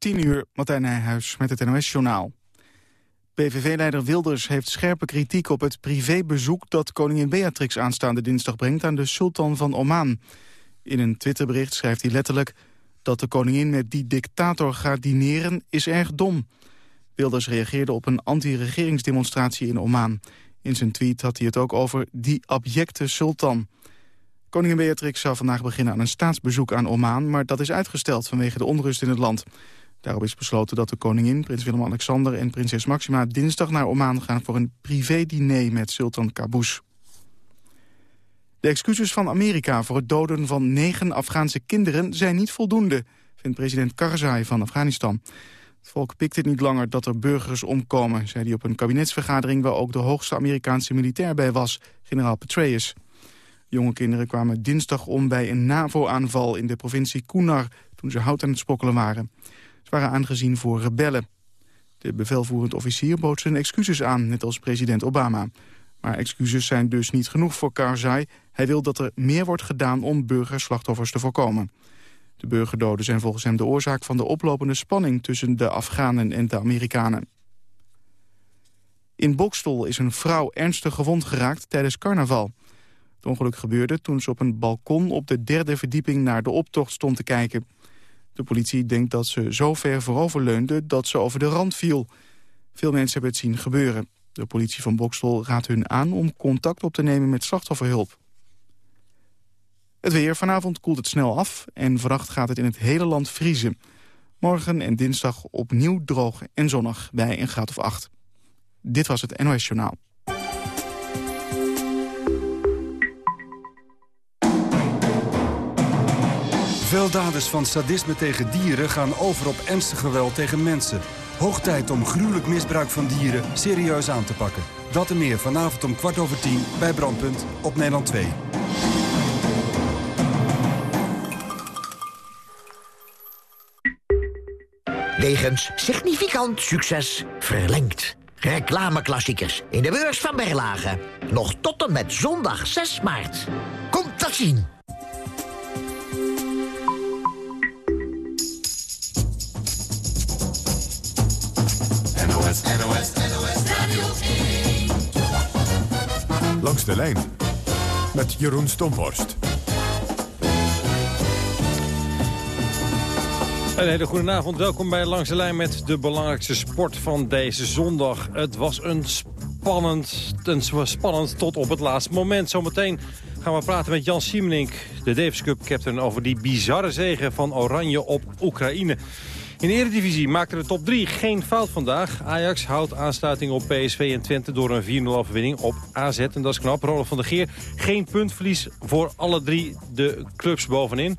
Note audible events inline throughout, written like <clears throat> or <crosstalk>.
10 uur, Martijn Nijhuis met het NOS-journaal. PVV-leider Wilders heeft scherpe kritiek op het privébezoek... dat koningin Beatrix aanstaande dinsdag brengt aan de sultan van Oman. In een Twitterbericht schrijft hij letterlijk... dat de koningin met die dictator gaat dineren is erg dom. Wilders reageerde op een anti-regeringsdemonstratie in Oman. In zijn tweet had hij het ook over die abjecte sultan... Koningin Beatrix zou vandaag beginnen aan een staatsbezoek aan Oman... maar dat is uitgesteld vanwege de onrust in het land. Daarop is besloten dat de koningin, prins Willem-Alexander... en prinses Maxima dinsdag naar Oman gaan voor een privé-diner met sultan Qaboos. De excuses van Amerika voor het doden van negen Afghaanse kinderen... zijn niet voldoende, vindt president Karzai van Afghanistan. Het volk pikt het niet langer dat er burgers omkomen... zei hij op een kabinetsvergadering waar ook de hoogste Amerikaanse militair bij was... generaal Petraeus. Jonge kinderen kwamen dinsdag om bij een NAVO-aanval in de provincie Kunar... toen ze hout aan het sprokkelen waren. Waren aangezien voor rebellen. De bevelvoerend officier bood zijn excuses aan, net als president Obama. Maar excuses zijn dus niet genoeg voor Karzai. Hij wil dat er meer wordt gedaan om burgerslachtoffers te voorkomen. De burgerdoden zijn volgens hem de oorzaak van de oplopende spanning... tussen de Afghanen en de Amerikanen. In Bokstol is een vrouw ernstig gewond geraakt tijdens carnaval. Het ongeluk gebeurde toen ze op een balkon op de derde verdieping naar de optocht stond te kijken. De politie denkt dat ze zo ver vooroverleunde dat ze over de rand viel. Veel mensen hebben het zien gebeuren. De politie van Bokstel raadt hun aan om contact op te nemen met slachtofferhulp. Het weer. Vanavond koelt het snel af en vannacht gaat het in het hele land vriezen. Morgen en dinsdag opnieuw droog en zonnig bij een graad of acht. Dit was het NOS Journaal. Veel daders van sadisme tegen dieren gaan over op ernstig geweld tegen mensen. Hoog tijd om gruwelijk misbruik van dieren serieus aan te pakken. Dat en meer vanavond om kwart over tien bij Brandpunt op Nederland 2. Wegens significant succes verlengd. Reclameklassiekers in de beurs van Berlage. Nog tot en met zondag 6 maart. Komt dat zien! Langs de lijn met Jeroen Stomhorst. Een hele goede avond. Welkom bij Langs de Lijn met de belangrijkste sport van deze zondag. Het was een spannend, een spannend tot op het laatste moment. Zometeen gaan we praten met Jan Siemenink, de Davis Cup captain... over die bizarre zegen van Oranje op Oekraïne. In de Eredivisie maakte de top 3 geen fout vandaag. Ajax houdt aansluiting op PSV en Twente door een 4-0 overwinning op AZ. En dat is knap. Ronald van der Geer, geen puntverlies voor alle drie de clubs bovenin.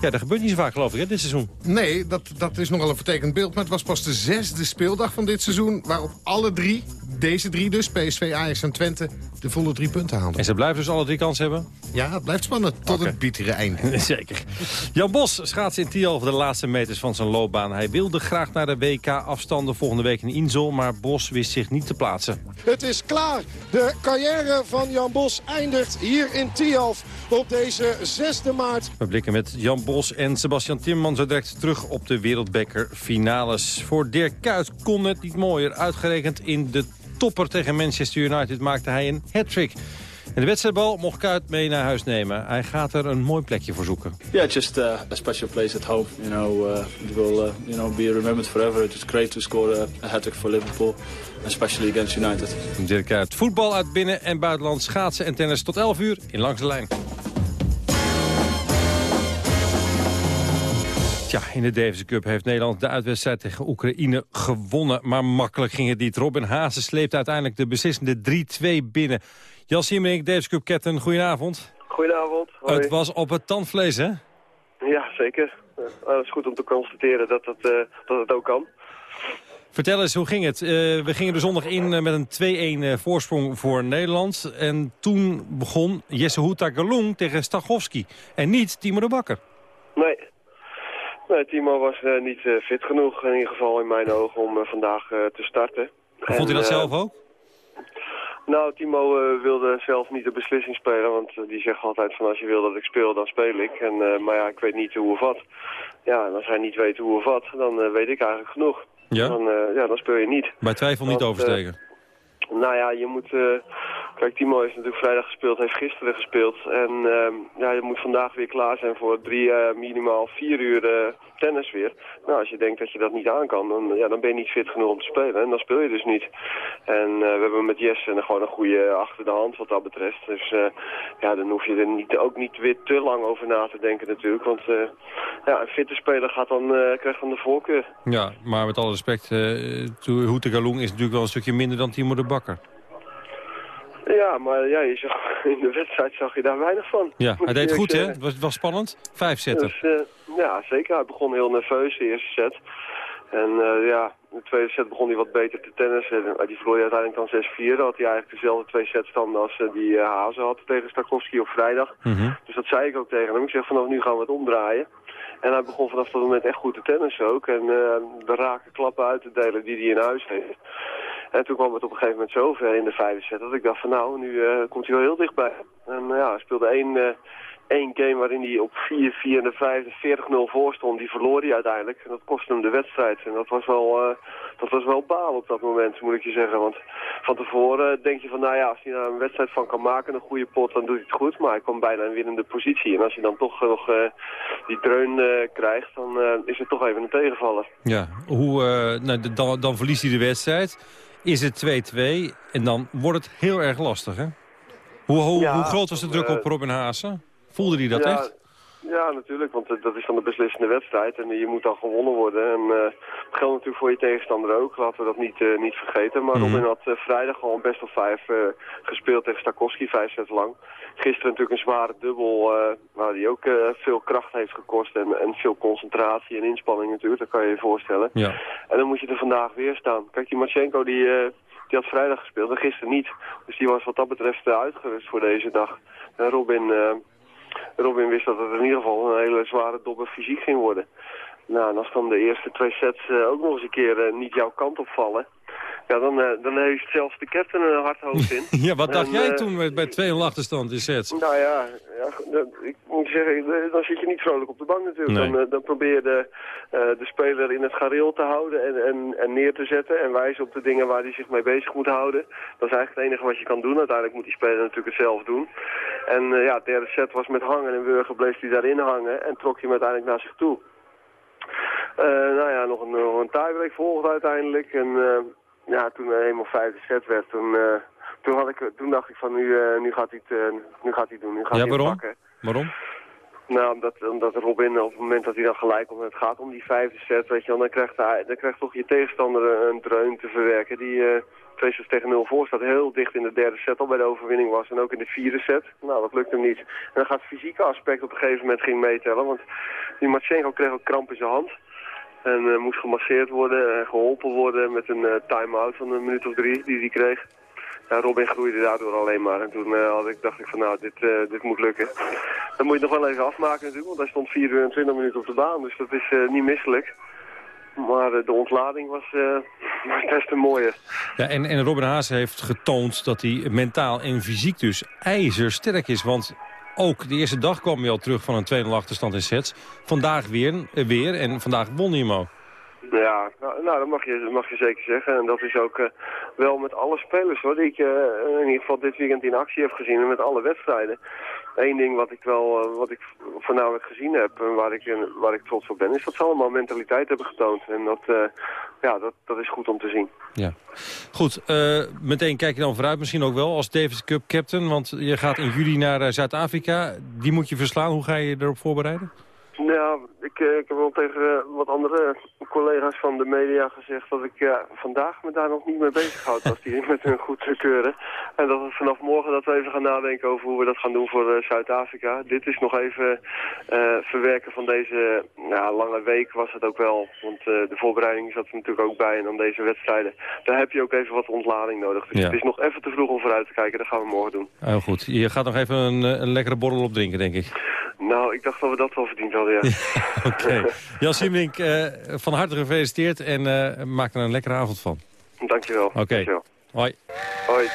Ja, dat gebeurt niet zo vaak geloof ik hè, dit seizoen. Nee, dat, dat is nogal een vertekend beeld. Maar het was pas de zesde speeldag van dit seizoen... waarop alle drie, deze drie dus, PSV, Ajax en Twente... de volle drie punten haalden. En ze blijven dus alle drie kans hebben? Ja, het blijft spannend tot Oké. het bittere eind. <laughs> Zeker. Jan Bos schaats in Tiel over de laatste meters van zijn loopbaan. Hij wilde graag naar de WK-afstanden volgende week in Insel... maar Bos wist zich niet te plaatsen. Het is klaar. De carrière van Jan Bos eindigt hier in Tialf op deze 6e maart. We blikken met Jan Bos en Sebastian Timmerman zo direct terug op de Wereldbeker finales. Voor Dirk Kuyt kon het niet mooier. Uitgerekend in de topper tegen Manchester United maakte hij een hat-trick. En de wedstrijdbal mocht Kuyt mee naar huis nemen. Hij gaat er een mooi plekje voor zoeken. Yeah, just uh, a special place at home. You know, uh, it will uh, you know be remembered forever. It was great to score a, hat-trick for Liverpool, especially against United. Dirk Kuyt, voetbal uit binnen- en buitenland, schaatsen en tennis tot 11 uur in Langs de Lijn. Tja, in de Davis Cup heeft Nederland de uitwedstrijd tegen Oekraïne gewonnen. Maar makkelijk ging het niet. Robin Haase sleept uiteindelijk de beslissende 3-2 binnen. Jan Siemerink, Davis Cup captain, goedenavond. Goedenavond. Hoi. Het was op het tandvlees, hè? Ja, zeker. Uh, het is goed om te constateren dat het, uh, dat het ook kan. Vertel eens, hoe ging het? Uh, we gingen de zondag in uh, met een 2-1 uh, voorsprong voor Nederland. En toen begon Jesse Houta Galung tegen Stachowski. En niet Timo de Bakker. Nee. Nee Timo was niet fit genoeg, in ieder geval in mijn ogen, om vandaag te starten. En, vond hij dat zelf ook? Nou, Timo eh, wilde zelf niet de beslissing spelen, want eh, die zegt altijd van als je wil dat ik speel, dan speel ik. En, eh, maar ja, ik weet niet hoe of wat. Ja, en als hij niet weet hoe of wat, dan eh, weet ik eigenlijk genoeg. Ja? Dan, eh, ja, dan speel je niet. Bij twijfel niet Want, overstegen. Nou ja, je moet... eh, kijk, Timo heeft natuurlijk vrijdag gespeeld, heeft gisteren gespeeld. En ehm, ja, je moet vandaag weer klaar zijn voor drie, eh, minimaal vier uur eh, tennis weer. Nou, als je denkt dat je dat niet aan kan, dan, ja, dan ben je niet fit genoeg om te spelen. En dan speel je dus niet. En we hebben met Jesse gewoon een goede achter de hand wat dat betreft. Dus ja, dan hoef je er niet, ook niet weer te lang over na te denken natuurlijk. Want ja, een fitte speler gaat dan, krijgt dan de voorkeur. Ja, maar met alle respect, uh, Hoete Galung is natuurlijk wel een stukje minder dan Timo de Ja, maar ja, je zag, <laughs> in de wedstrijd zag je daar weinig van. Ja, hij deed goed hè? Het was, was spannend. Vijf zetten. Dus, eh, ja, zeker. Hij begon heel nerveus de eerste set. En eh, ja, de tweede set begon hij wat beter te tennissen. En Die verloor hij uiteindelijk dan 6-4. Dan had hij eigenlijk dezelfde twee setstanden als die uh, Hazen had tegen Stakowski op vrijdag. Mm -hmm. Dus dat zei ik ook tegen hem. Ik zeg vanaf nu gaan we het omdraaien. En hij begon vanaf dat moment echt goed te tennissen ook. En uh, de raken klappen uit te delen die hij in huis heeft. En toen kwam het op een gegeven moment zo ver in de vijfde set dat ik dacht van nou, nu uh, komt hij wel heel dichtbij. En uh, ja, hij speelde één, uh, één game waarin hij op 4-4 en de vijfde 40-0 voor stond. Die verloor hij uiteindelijk. En dat kostte hem de wedstrijd. En dat was wel, dat was wel baal op dat moment, moet ik je zeggen. Want van tevoren denk je van nou ja, als hij nou een wedstrijd van kan maken, een goede pot, dan doet hij het goed. Maar hij kwam bijna in winnende positie. En als je dan toch nog die dreun krijgt, dan is het toch even een tegenvaller. Ja, hoe, nou, dan, dan verliest hij de wedstrijd is het 2-2 en dan wordt het heel erg lastig, hè? Hoe, hoe, ja, hoe groot was de druk op Robin Haase? Voelde hij dat ja, echt? Ja, natuurlijk, want dat is dan de beslissende wedstrijd en je moet dan gewonnen worden. En uh, dat geldt natuurlijk voor je tegenstander ook, laten we dat niet, uh, niet vergeten. Maar -hmm. Robin had uh, vrijdag gewoon best of vijf gespeeld tegen Stakowski, vijf sets lang. Gisteren natuurlijk een zware dubbel, waar die ook veel kracht heeft gekost en, en veel concentratie en inspanning natuurlijk, dat kan je je voorstellen. Ja. En dan moet je er vandaag weer staan. Kijk, die Marchenko die, die had vrijdag gespeeld en gisteren niet. Dus die was wat dat betreft uitgerust voor deze dag. En Robin... Robin wist dat het in ieder geval een hele zware dobber fysiek ging worden. Nou, en als dan de eerste twee sets uh, ook nog eens een keer uh, niet jouw kant opvallen... Ja, dan, uh, dan heeft zelfs de captain een hard hoofd in. <laughs> ja, wat dacht en, jij toen met, bij 2-0 achterstand in sets? Nou ja, ja ik moet zeggen, dan zit je niet vrolijk op de bank natuurlijk. Nee. Dan, dan probeer je de, de speler in het gareel te houden en, en, en neer te zetten... en wijzen op de dingen waar hij zich mee bezig moet houden. Dat is eigenlijk het enige wat je kan doen. Uiteindelijk moet die speler natuurlijk het zelf doen. En ja, het derde set was met hangen en wurgen bleef hij daarin hangen... en trok hij hem uiteindelijk naar zich toe. Uh, nou ja, nog een, nog een tiebreak volgde uiteindelijk. En uh, ja, toen er helemaal vijfde set werd, toen, uh, toen, had ik, toen dacht ik van nu, nu, gaat hij het, nu gaat hij doen. Nu gaat ja, hij waarom? pakken. Waarom? Nou, omdat, omdat Robin op het moment dat hij dan gelijk komt, het gaat om die vijfde set, weet je wel, dan krijgt, hij, dan krijgt toch je tegenstander een dreun te verwerken. Die uh, twee sets tegen nul voor staat, heel dicht in de derde set al bij de overwinning was en ook in de vierde set. Nou, dat lukt hem niet. En dan gaat het fysieke aspect op een gegeven moment ging meetellen, want die Matsenko kreeg ook kramp in zijn hand. En uh, moest gemasseerd worden en geholpen worden met een uh, time-out van een minuut of drie die hij kreeg. Ja, Robin groeide daardoor alleen maar. En toen uh, had ik, dacht ik van nou, dit, dit moet lukken. Dan moet je nog wel even afmaken natuurlijk, want hij stond 24 minuten op de baan. Dus dat is niet misselijk. Maar de ontlading was, was best een mooie. Ja, en, en Robin Haas heeft getoond dat hij mentaal en fysiek dus ijzersterk is. Want ook de eerste dag kwam hij al terug van een 2-0 achterstand in sets. Vandaag weer, weer en vandaag won hij hem. Ja, nou, nou dat, mag je, mag je zeker zeggen. En dat is ook uh, wel met alle spelers hoor, die ik uh, in ieder geval dit weekend in actie heb gezien. En met alle wedstrijden. Eén ding wat ik wel, uh, wat ik voornamelijk gezien heb en waar ik, waar ik trots op ben, is dat ze allemaal mentaliteit hebben getoond. En dat, ja, dat, dat is goed om te zien. Ja. Goed, meteen kijk je dan vooruit misschien ook wel als Davis Cup captain. Want je gaat in juli naar Zuid-Afrika. Die moet je verslaan. Hoe ga je erop voorbereiden? Nou, ik, ik heb wel tegen wat andere collega's van de media gezegd dat ik ja, vandaag me daar nog niet mee bezig houd als die <laughs> met hun goed keuren. En dat we vanaf morgen dat we even gaan nadenken over hoe we dat gaan doen voor uh, Zuid-Afrika. Dit is nog even uh, verwerken van deze ja, lange week was het ook wel. Want uh, de voorbereiding zat er natuurlijk ook bij en dan deze wedstrijden. Daar heb je ook even wat ontlading nodig. Dus Ja. het is nog even te vroeg om vooruit te kijken. Dat gaan we morgen doen. Heel goed. Je gaat nog even een, eh, een lekkere borrel op drinken, denk ik. Nou, ik dacht dat we dat wel verdiend hadden, <laughs> ja. Oké. Jan Siemrink, eh, van harte gefeliciteerd en eh, maak er een lekkere avond van. Dankjewel. Oké. Hoi. Hoi.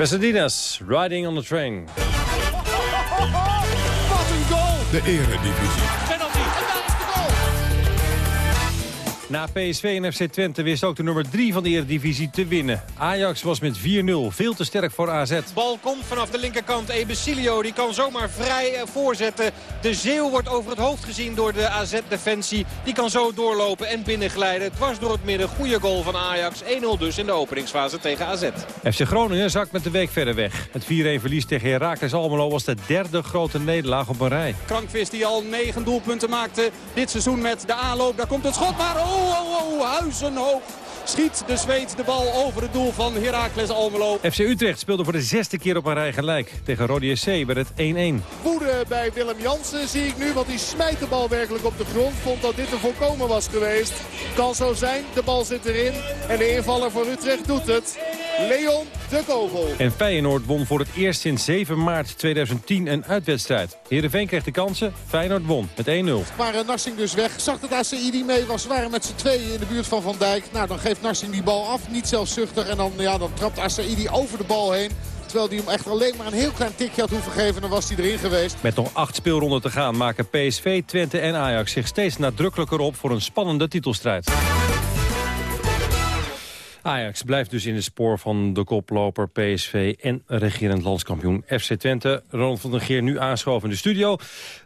Pasadena's, Riding on the Train. Wat een goal! De eredivisie. Na PSV en FC Twente wist ook de nummer 3 van de Eredivisie te winnen. Ajax was met 4-0, veel te sterk voor AZ. Bal komt vanaf de linkerkant. Ebesilio die kan zomaar vrij eh, voorzetten. De Zeeuw wordt over het hoofd gezien door de AZ-defensie. Die kan zo doorlopen en binnenglijden. Dwars door het midden. Goede goal van Ajax. 1-0 dus in de openingsfase tegen AZ. FC Groningen zakt met de week verder weg. Het 4-1 verlies tegen Heracles Almelo was de derde grote nederlaag op een rij. Krankvis die al negen doelpunten maakte dit seizoen met de aanloop. Daar komt het schot maar. Oh, oh, oh, huizenhoog. Schiet de Zweed de bal over het doel van Heracles Almelo. FC Utrecht speelde voor de zesde keer op een rij gelijk. Tegen Rode SC werd het 1-1. Woede bij Willem Jansen zie ik nu, want die smijt de bal werkelijk op de grond. Vond dat dit een voorkomen was geweest. Kan zo zijn, de bal zit erin. En de invaller voor Utrecht doet het. Leon de Kogel. En Feyenoord won voor het eerst sinds 7 maart 2010 een uitwedstrijd. Heerenveen kreeg de kansen, Feyenoord won met 1-0. Maar Narsing dus weg. Zag dat Asaidi mee was. Waren met z'n tweeën in de buurt van Van Dijk. Nou, dan geeft Narsing die bal af. Niet zelfzuchtig. En dan, ja, dan trapt Asaidi over de bal heen. Terwijl hij hem echt alleen maar een heel klein tikje had hoeven geven. Dan was hij erin geweest. Met nog acht speelronden te gaan maken PSV, Twente en Ajax zich steeds nadrukkelijker op voor een spannende titelstrijd. Ajax blijft dus in het spoor van de koploper PSV en regerend landskampioen FC Twente. Ronald van der Geer nu aanschoven in de studio.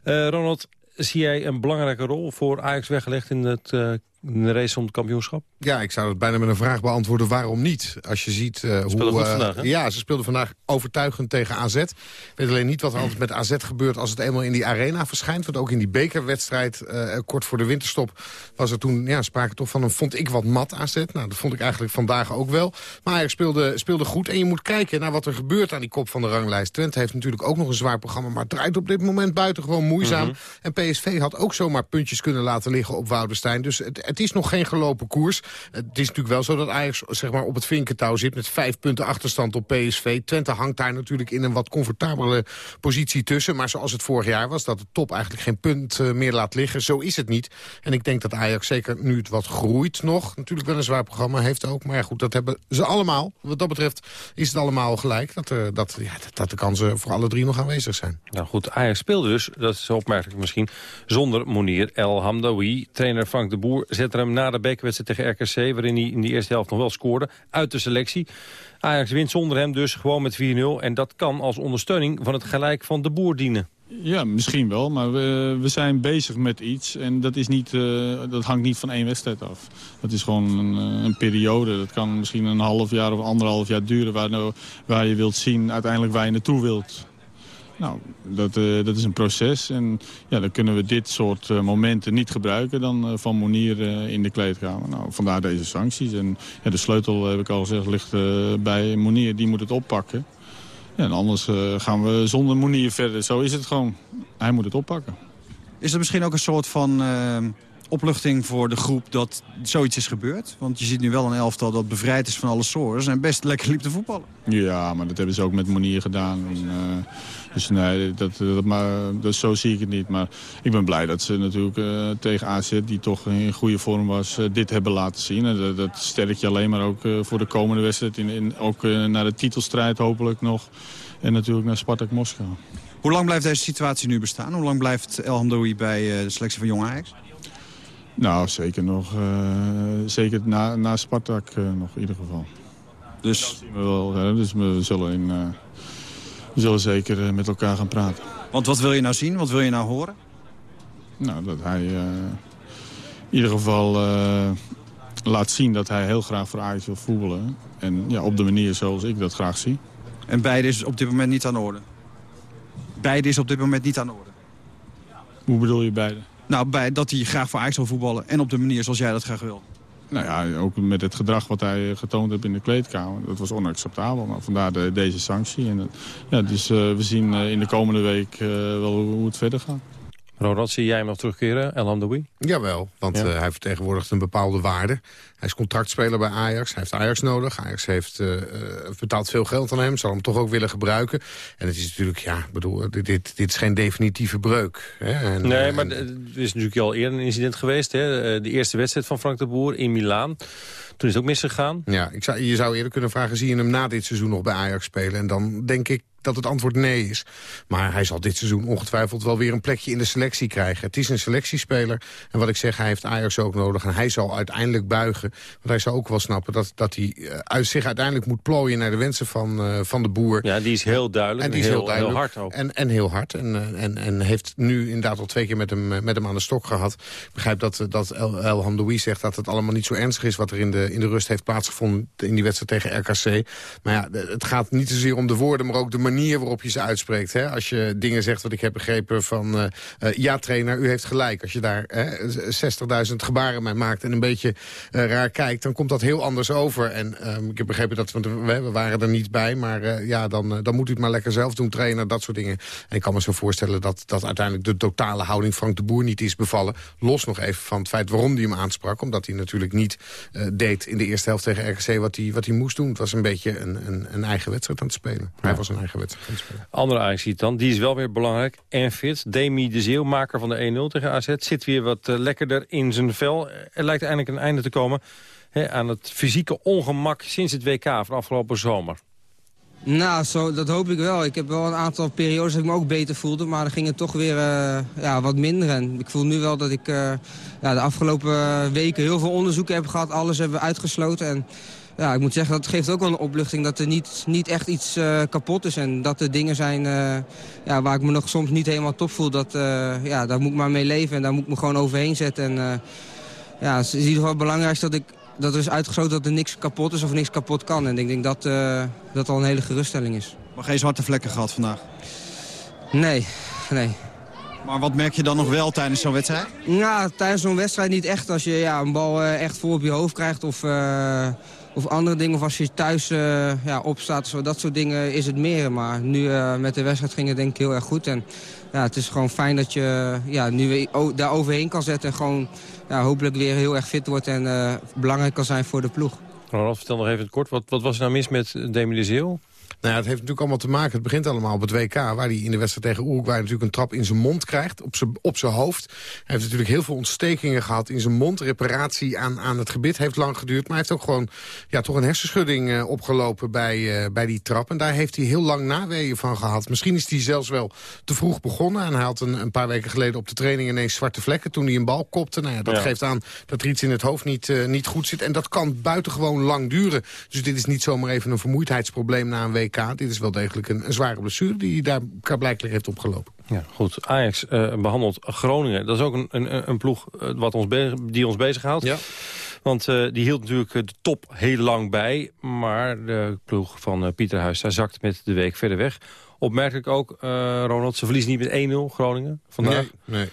Uh, Ronald, zie jij een belangrijke rol voor Ajax weggelegd in het uh, de race om het kampioenschap? Ja, ik zou het bijna met een vraag beantwoorden. Waarom niet? Als je ziet uh, hoe... Goed vandaag, ja, ze speelden vandaag overtuigend tegen AZ. Ik weet alleen niet wat er altijd met AZ gebeurt... als het eenmaal in die arena verschijnt. Want ook in die bekerwedstrijd, uh, kort voor de winterstop... was er toen ja, sprake toch van een, vond ik, wat mat AZ. Nou, dat vond ik eigenlijk vandaag ook wel. Maar hij speelde, speelde goed. En je moet kijken naar wat er gebeurt aan die kop van de ranglijst. Twente heeft natuurlijk ook nog een zwaar programma... maar draait op dit moment buitengewoon moeizaam. Mm -hmm. En PSV had ook zomaar puntjes kunnen laten liggen op Woudenstein. Dus het, het is nog geen gelopen koers. Het is natuurlijk wel zo dat Ajax zeg maar, op het vinkentouw zit... met vijf punten achterstand op PSV. Twente hangt daar natuurlijk in een wat comfortabele positie tussen. Maar zoals het vorig jaar was, dat de top eigenlijk geen punt uh, meer laat liggen. Zo is het niet. En ik denk dat Ajax zeker nu het wat groeit nog... natuurlijk wel een zwaar programma heeft ook. Maar ja, goed, dat hebben ze allemaal. Wat dat betreft is het allemaal gelijk. Dat, uh, dat, ja, dat de kansen voor alle drie nog aanwezig zijn. Nou goed, Ajax speelde dus, dat is opmerkelijk misschien... zonder Monier El Hamdawi. Trainer Frank de Boer zette hem na de bekerwedstrijd tegen RKC... waarin hij in die eerste helft nog wel scoorde, uit de selectie. Ajax wint zonder hem dus gewoon met 4-0. En dat kan als ondersteuning van het gelijk van de boer dienen. Ja, misschien wel, maar we, we zijn bezig met iets. En dat, is niet, uh, dat hangt niet van één wedstrijd af. Dat is gewoon een, een, periode. Dat kan misschien een half jaar of anderhalf jaar duren... waar, waar je wilt zien uiteindelijk waar je naartoe wilt. Nou, dat, uh, dat is een proces. En ja, dan kunnen we dit soort uh, momenten niet gebruiken dan uh, van Monier in de kleedkamer. Nou, vandaar deze sancties. En ja, de sleutel, heb ik al gezegd, ligt bij Monier. Die moet het oppakken. Ja, en anders gaan we zonder Monier verder. Zo is het gewoon. Hij moet het oppakken. Is er misschien ook een soort van opluchting voor de groep dat zoiets is gebeurd? Want je ziet nu wel een elftal dat bevrijd is van alle sores en best lekker liep te voetballen. Ja, maar dat hebben ze ook met Monier gedaan. En, uh, dus nee, dat, dat, maar, dat, zo zie ik het niet. Maar ik ben blij dat ze natuurlijk uh, tegen AZ, die toch in goede vorm was, uh, dit hebben laten zien. En dat, dat sterk je alleen maar ook voor de komende wedstrijd. In, in, ook naar de titelstrijd hopelijk nog. En natuurlijk naar Spartak Moskou. Hoe lang blijft deze situatie nu bestaan? Hoe lang blijft El Hamdoui bij de selectie van Jong Ajax? Nou, zeker nog. Uh, zeker na, na Spartak uh, nog in ieder geval. Dus? We wel, hè, dus we zullen, in, uh, we zullen zeker met elkaar gaan praten. Want wat wil je nou zien? Wat wil je nou horen? Nou, dat hij in ieder geval laat zien dat hij heel graag voor Ajax wil voetballen. En ja, op de manier zoals ik dat graag zie. En beide is op dit moment niet aan de orde? Beide is op dit moment niet aan de orde? Hoe bedoel je beide? Nou, bij, dat hij graag voor Ajax wil voetballen en op de manier zoals jij dat graag wil. Nou ja, ook met het gedrag wat hij getoond heeft in de kleedkamer. Dat was onacceptabel, maar vandaar de, deze sanctie. En, ja, dus uh, we zien in de komende week wel hoe het verder gaat. Ronald, zie jij hem nog terugkeren, El Hamdoui? Jawel, want ja. uh, hij vertegenwoordigt een bepaalde waarde. Hij is contractspeler bij Ajax, hij heeft Ajax nodig. Ajax heeft uh, betaald veel geld aan hem, zal hem toch ook willen gebruiken. En het is natuurlijk, ja, bedoel, dit, dit, dit is geen definitieve breuk. Hè? En, nee, maar er is natuurlijk al eerder een incident geweest. Hè? De eerste wedstrijd van Frank de Boer in Milaan. Toen is het ook misgegaan. Ja, ik zou, je zou eerder kunnen vragen, zie je hem na dit seizoen nog bij Ajax spelen? En dan denk ik dat het antwoord nee is. Maar hij zal dit seizoen ongetwijfeld wel weer een plekje in de selectie krijgen. Het is een selectiespeler. En wat ik zeg, hij heeft Ajax ook nodig. En hij zal uiteindelijk buigen. Want hij zal ook wel snappen dat, dat hij uh, uit zich uiteindelijk moet plooien... naar de wensen van, uh, van de boer. Ja, die is heel duidelijk. En die is heel, heel duidelijk. Heel hard ook. En, en heel hard. En, uh, en, en heeft nu inderdaad al twee keer met hem, met hem aan de stok gehad. Ik begrijp dat, dat El, El Hamdoui zegt dat het allemaal niet zo ernstig is... wat er in de, in de rust heeft plaatsgevonden in die wedstrijd tegen RKC. Maar ja, het gaat niet zozeer om de woorden, maar ook de manier manier waarop je ze uitspreekt. Hè? Als je dingen zegt wat ik heb begrepen van... Uh, uh, ja, trainer, u heeft gelijk. Als je daar 60.000 gebaren mee maakt en een beetje uh, raar kijkt... dan komt dat heel anders over. En ehm, ik heb begrepen dat we, we waren er niet bij... maar ja, dan, dan moet u het maar lekker zelf doen, trainer, dat soort dingen. En ik kan me zo voorstellen dat, dat uiteindelijk de totale houding Frank de Boer niet is bevallen. Los nog even van het feit waarom hij hem aansprak. Omdat hij natuurlijk niet deed in de eerste helft tegen RKC wat hij, wat hij moest doen. Het was een beetje een, een, een eigen wedstrijd aan het spelen. Hij was een eigen wedstrijd Andere ajax dan, die is wel weer belangrijk en fit. Demi de Zeeuw, maker van de 1-0 tegen AZ, zit weer wat uh, lekkerder in zijn vel. Er lijkt eindelijk een einde te komen hè, aan het fysieke ongemak sinds het WK van afgelopen zomer. Nou, zo, dat hoop ik wel. Ik heb wel een aantal periodes dat ik me ook beter voelde. Maar dan ging het toch weer uh, ja, wat minder. En ik voel nu wel dat ik uh, ja, de afgelopen weken heel veel onderzoeken heb gehad. Alles hebben we uitgesloten. En ja, ik moet zeggen, dat geeft ook wel een opluchting dat er niet, niet echt iets uh, kapot is. En dat er dingen zijn uh, ja, waar ik me nog soms niet helemaal top voel. Dat, uh, ja, daar moet ik maar mee leven en daar moet ik me gewoon overheen zetten. En ja, het is in ieder geval belangrijk dat, ik, dat er is uitgesloten dat er niks kapot is of niks kapot kan. En ik denk dat dat al een hele geruststelling is. Maar geen zwarte vlekken gehad vandaag? Nee, nee. Maar wat merk je dan nog wel tijdens zo'n wedstrijd? Ja, tijdens zo'n wedstrijd niet echt. Als je ja, een bal echt voor op je hoofd krijgt of of andere dingen. Of als je thuis uh, ja, opstaat, zo, dat soort dingen is het meer. Maar nu uh, met de wedstrijd ging het denk ik heel erg goed. En ja, het is gewoon fijn dat je ja, nu daar overheen kan zetten. En gewoon ja, hopelijk weer heel erg fit wordt en uh, belangrijk kan zijn voor de ploeg. Ronald, vertel nog even kort. Wat, wat was er nou mis met Demi? Nou ja, het heeft natuurlijk allemaal te maken. Het begint allemaal op het WK, waar hij in de wedstrijd tegen Uruguay natuurlijk een trap in zijn mond krijgt, op zijn, op zijn hoofd. Hij heeft natuurlijk heel veel ontstekingen gehad in zijn mond. Reparatie aan, aan het gebit heeft lang geduurd, maar hij heeft ook gewoon ja, toch een hersenschudding uh, opgelopen bij, uh, bij die trap. En daar heeft hij heel lang naweeën van gehad. Misschien is hij zelfs wel te vroeg begonnen. En hij had een, een paar weken geleden op de training ineens zwarte vlekken toen hij een bal kopte. Nou ja, dat ja. geeft aan dat er iets in het hoofd niet, uh, niet goed zit. En dat kan buitengewoon lang duren. Dus dit is niet zomaar even een vermoeidheidsprobleem na een WK. Dit is wel degelijk een, een zware blessure die daar blijkbaar heeft opgelopen. Ja, goed. Ajax uh, behandelt Groningen. Dat is ook een, een, een ploeg uh, wat ons die ons bezighoudt. Ja. Want uh, die hield natuurlijk de top heel lang bij. Maar de ploeg van Pieter Huis daar zakt met de week verder weg. Opmerkelijk ook, Ronald, ze verliezen niet met 1-0 Groningen vandaag. Nee, nee.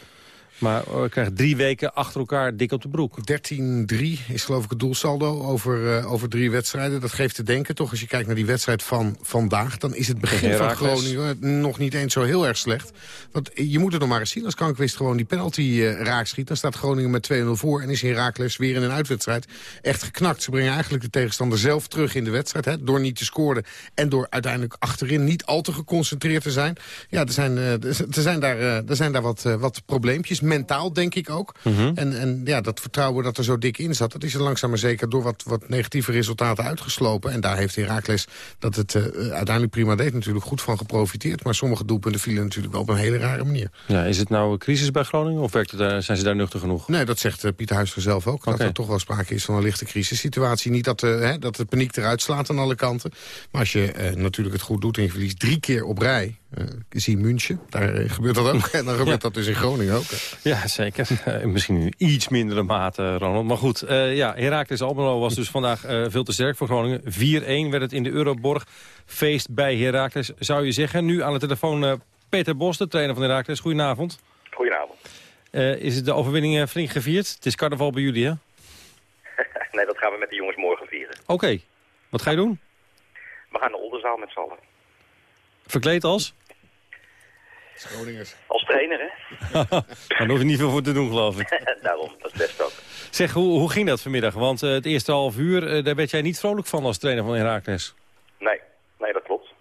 Maar we krijgen drie weken achter elkaar dik op de broek. 13-3 is geloof ik het doelsaldo over, uh, over drie wedstrijden. Dat geeft te denken toch, als je kijkt naar die wedstrijd van vandaag... dan is het begin van Groningen nog niet eens zo heel erg slecht. Want je moet het nog maar eens zien. Als Kankwist gewoon die penalty uh, raak schiet... dan staat Groningen met 2-0 voor en is Herakles weer in een uitwedstrijd echt geknakt. Ze brengen eigenlijk de tegenstander zelf terug in de wedstrijd... Hè, door niet te scoren en door uiteindelijk achterin niet al te geconcentreerd te zijn. Ja, er zijn, er zijn daar, er zijn daar wat, wat probleempjes mentaal, denk ik ook. Mm -hmm. en, en ja, dat vertrouwen dat er zo dik in zat... dat is er langzaam maar zeker door wat, wat negatieve resultaten uitgeslopen. En daar heeft Herakles dat het uh, uiteindelijk prima deed natuurlijk goed van geprofiteerd. Maar sommige doelpunten vielen natuurlijk wel op een hele rare manier. Ja, is het nou een crisis bij Groningen of werkt het, zijn ze daar nuchter genoeg? Nee, dat zegt uh, Pieter Huister zelf ook. Okay. Dat er toch wel sprake is van een lichte crisissituatie. Niet dat, hè, dat de paniek eruit slaat aan alle kanten. Maar als je natuurlijk het goed doet en je verliest drie keer op rij... Uh, zie München, daar gebeurt dat ook. <laughs> En dan gebeurt ja. dat dus in Groningen ook. Ja, zeker. Uh, <laughs> misschien in iets mindere mate, Ronald. Maar goed, uh, ja, Heracles Almelo was dus vandaag veel te sterk voor Groningen. 4-1 werd het in de Euroborg. Feest bij Heracles, zou je zeggen. Nu aan de telefoon Peter Bos, de trainer van Heracles. Goedenavond. Goedenavond. is het de overwinning flink gevierd? Het is carnaval bij jullie, hè? <laughs> nee, dat gaan we met de jongens morgen vieren. Oké. Okay. Wat ga je doen? We gaan naar Oldenzaal met z'n allen. Verkleed als? Groningers. Als trainer, hè? <laughs> Daar hoef je niet veel voor te doen, geloof ik. <laughs> Daarom, dat is best ook. Zeg, hoe, hoe ging dat vanmiddag? Want uh, het eerste half uur, uh, daar werd jij niet vrolijk van als trainer van Heracles. Nee, nee, dat klopt.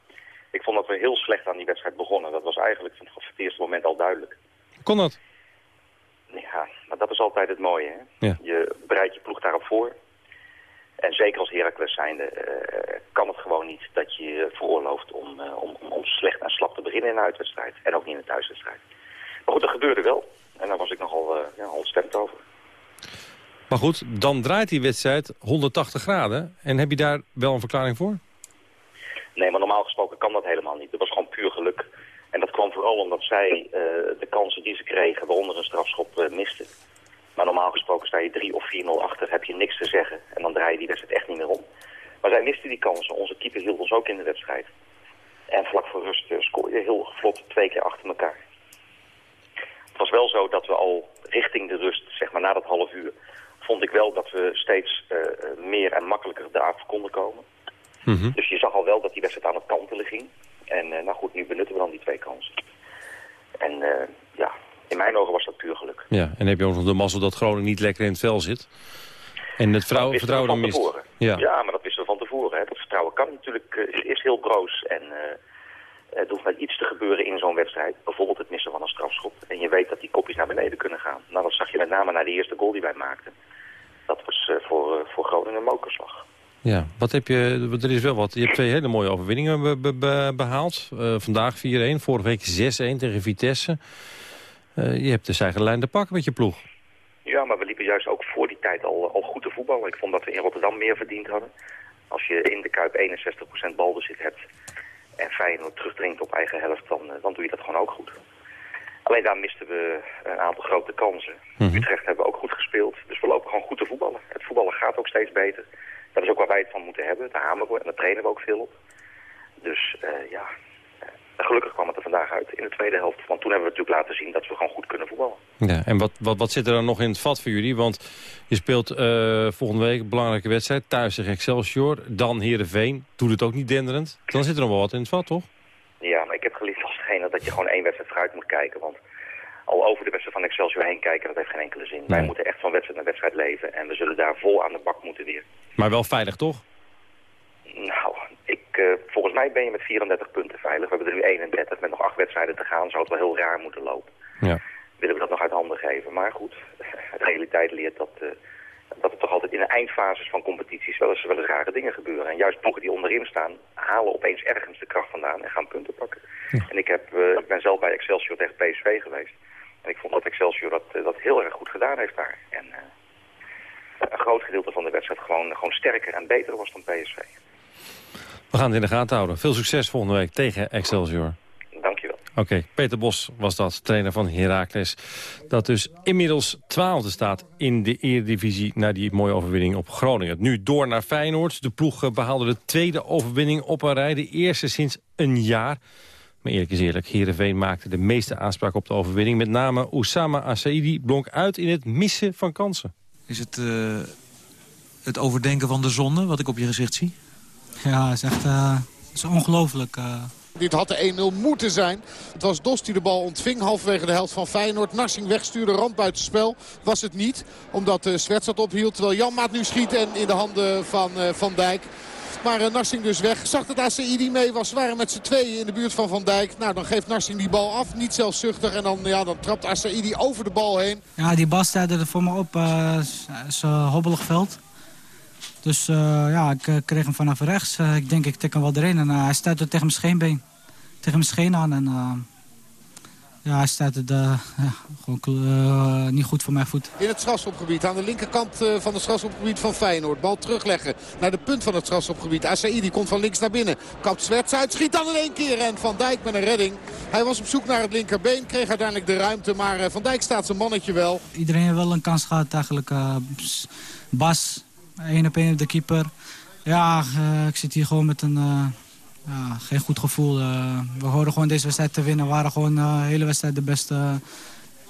Ik vond dat we heel slecht aan die wedstrijd begonnen. Dat was eigenlijk vanaf het eerste moment al duidelijk. Kon dat? Ja, maar dat is altijd het mooie, hè? Ja. Je bereidt je ploeg daarop voor. En zeker als Heracles zijnde uh, kan het gewoon niet dat je je veroorlooft om, uh, om, om slecht en slap te beginnen in een uitwedstrijd. En ook niet in een thuiswedstrijd. Maar goed, dat gebeurde wel. En daar was ik nogal uh, ja, ontstemd over. Maar goed, dan draait die wedstrijd 180 graden. En heb je daar wel een verklaring voor? Nee, maar normaal gesproken kan dat helemaal niet. Dat was gewoon puur geluk. En dat kwam vooral omdat zij de kansen die ze kregen, waaronder een strafschop, misten. Maar normaal gesproken sta je 3 of 4-0 achter, heb je niks te zeggen. En dan draai je die wedstrijd echt niet meer om. Maar zij misten die kansen. Onze keeper hield ons ook in de wedstrijd. En vlak voor rust uh, scoorde je heel vlot twee keer achter elkaar. Het was wel zo dat we al richting de rust, zeg maar na dat half uur... vond ik wel dat we steeds uh, meer en makkelijker de af konden komen. Mm -hmm. Dus je zag al wel dat die wedstrijd aan het kantelen ging. En uh, nou goed, nu benutten we dan die twee kansen. En ja, in mijn ogen was dat puur geluk. Ja, en heb je ook nog de mazzel dat Groningen niet lekker in het vel zit? En het vertrouwen, vertrouwen dan mist. Ja. ja, maar dat wisten we van tevoren. Hè. Dat vertrouwen kan natuurlijk, is, is heel broos. En uh, er hoeft maar iets te gebeuren in zo'n wedstrijd. Bijvoorbeeld het missen van een strafschop. En je weet dat die kopjes naar beneden kunnen gaan. Nou, dat zag je met name na de eerste goal die wij maakten. Dat was uh, voor, uh, voor Groningen een mokerslag. Ja, wat heb je, er is wel wat. Je hebt twee hele mooie overwinningen be be be behaald. vandaag 4-1, vorige week 6-1 tegen Vitesse. Je hebt dus eigen lijn te pakken met je ploeg. Ja, maar we liepen juist ook voor die tijd al, al goed te voetballen. Ik vond dat we in Rotterdam meer verdiend hadden. Als je in de Kuip 61% balbezit hebt en Feyenoord terugdringt op eigen helft, dan, dan doe je dat gewoon ook goed. Alleen daar misten we een aantal grote kansen. Mm -hmm. Utrecht hebben we ook goed gespeeld. Dus we lopen gewoon goed te voetballen. Het voetballen gaat ook steeds beter. Dat is ook waar wij het van moeten hebben. Daar hameren we en daar trainen we ook veel op. Dus uh, ja, en gelukkig kwam het er vandaag uit in de tweede helft. Want toen hebben we natuurlijk laten zien dat we gewoon goed kunnen voetballen. Ja, en wat, wat, wat zit er dan nog in het vat voor jullie? Want je speelt uh, volgende week een belangrijke wedstrijd. Thuis tegen Excelsior. Dan Heerenveen. Doet het ook niet denderend. Dan zit er nog wel wat in het vat, toch? Ja, maar ik heb geleerd als degene dat je gewoon één wedstrijd vooruit moet kijken. Want al over de wedstrijd van Excelsior heen kijken, dat heeft geen enkele zin. Nee. Wij moeten echt van wedstrijd naar wedstrijd leven. En we zullen daar vol aan de bak moeten weer. Maar wel veilig, toch? Nou, volgens mij ben je met 34 punten veilig. We hebben er nu 31. Met nog acht wedstrijden te gaan zou het wel heel raar moeten lopen. Ja. Willen we dat nog uit handen geven. Maar goed, <laughs> de realiteit leert dat, uh, dat er toch altijd in de eindfases van competities wel eens, wel eens rare dingen gebeuren. En juist ploegen die onderin staan, halen opeens ergens de kracht vandaan en gaan punten pakken. Ja. En ik, heb, uh, ik ben zelf bij Excelsior tegen PSV geweest. En ik vond dat Excelsior dat, dat heel erg goed gedaan heeft daar. En een groot gedeelte van de wedstrijd gewoon, gewoon sterker en beter was dan PSV. We gaan het in de gaten houden. Veel succes volgende week tegen Excelsior. Dankjewel. Oké, okay, Peter Bos was dat, trainer van Heracles. Dat dus inmiddels twaalfde staat in de Eredivisie... na die mooie overwinning op Groningen. Nu door naar Feyenoord. De ploeg behaalde de tweede overwinning op een rij. De eerste sinds een jaar. Maar eerlijk is eerlijk, Heerenveen maakte de meeste aanspraak op de overwinning. Met name Oussama Assaidi blonk uit in het missen van kansen. Is het uh, het overdenken van de zonde wat ik op je gezicht zie? Ja, het is echt uh, is ongelooflijk. Uh. Dit had de 1-0 moeten zijn. Het was Dos die de bal ontving halverwege de helft van Feyenoord. Narsing wegstuurde, rand buitenspel. Was het niet, omdat uh, Swets dat ophield. Terwijl Janmaat nu schiet en in de handen van uh, Van Dijk. Maar uh, Narsing dus weg. Zag dat ACID mee was. Ze waren met z'n tweeën in de buurt van Van Dijk. Nou, dan geeft Narsing die bal af. Niet zelfzuchtig. En dan, ja, dan trapt ACID over de bal heen. Ja, die bal staat er voor me op. Is een hobbelig veld. Dus uh, ja, ik uh, kreeg hem vanaf rechts. Uh, ik denk, ik tik hem wel erin. En hij staat er tegen mijn scheenbeen. Tegen mijn scheen aan. En ja, hij staat er ja, gewoon niet goed voor mijn voet. In het strafschopgebied, aan de linkerkant van het strafschopgebied van Feyenoord. Bal terugleggen naar de punt van het strafschopgebied. Asaidi komt van links naar binnen. Kapt Zwerts uit, schiet dan in één keer. En Van Dijk met een redding. Hij was op zoek naar het linkerbeen, kreeg uiteindelijk de ruimte. Maar Van Dijk staat zijn mannetje wel. Iedereen heeft wel een kans gehad eigenlijk. Bas, Eén op één op de keeper. Ja, uh, ik zit hier gewoon met een uh, ja, geen goed gevoel. Uh, we hoorden gewoon deze wedstrijd te winnen. We waren gewoon de hele wedstrijd de beste,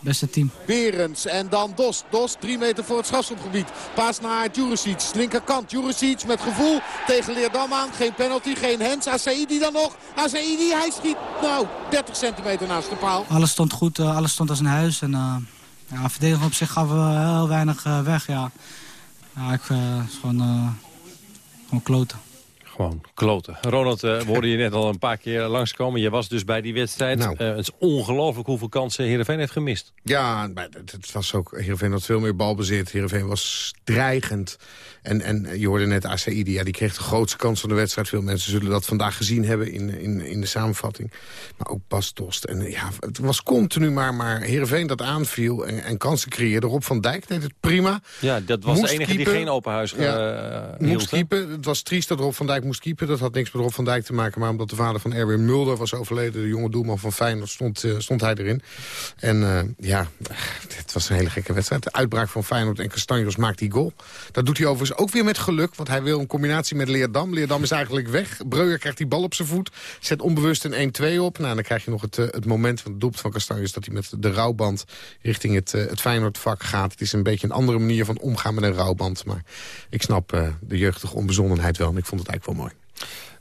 beste team. Berends en dan Dos. Dos, drie meter voor het strafschopgebied. Paas naar Juricic, linkerkant. Juricic met gevoel tegen Leerdam aan. Geen penalty, geen hens. Asaidi dan nog. Asaidi, hij schiet nou 30 centimeter naast de paal. Alles stond goed, alles stond als een huis. En ja, verdedigen op zich gaven we heel weinig weg, ja. Ja, ik is gewoon, uh, gewoon kloten. Gewoon kloten. Ronald, uh, we hoorden je net al een paar keer langskomen. Je was dus bij die wedstrijd. Nou. Uh, het is ongelooflijk hoeveel kansen Heerenveen heeft gemist. Ja, het was ook, Heerenveen had veel meer balbezit. Heerenveen was dreigend. En, en je hoorde net Asaidi, ja, die kreeg de grootste kans van de wedstrijd. Veel mensen zullen dat vandaag gezien hebben in, in, in de samenvatting. Maar ook Bas Dost. En ja, het was continu maar, maar Heerenveen dat aanviel en, en kansen creëerde. Rob van Dijk deed het prima. Ja, dat was moest de enige keeper, die geen open huis ja, uh, moest keeper. Het was triest dat Rob van Dijk moest keeper. Dat had niks met Rob van Dijk te maken. Maar omdat de vader van Erwin Mulder was overleden... de jonge doelman van Feyenoord, stond, eh, stond hij erin. En eh, ja, het was een hele gekke wedstrijd. De uitbraak van Feyenoord en Castanjos maakt die goal. Dat doet hij overigens ook weer met geluk. Want hij wil een combinatie met Leerdam. Leerdam is eigenlijk weg. Breuer krijgt die bal op zijn voet. Zet onbewust een 1-2 op. Nou, dan krijg je nog het, het moment van het doelpunt van Castanjos... dat hij met de rouwband richting het, het Feyenoord-vak gaat. Het is een beetje een andere manier van omgaan met een rouwband. Maar ik snap de jeugdige onbezonnenheid wel. En ik vond het eigenlijk wel mooi.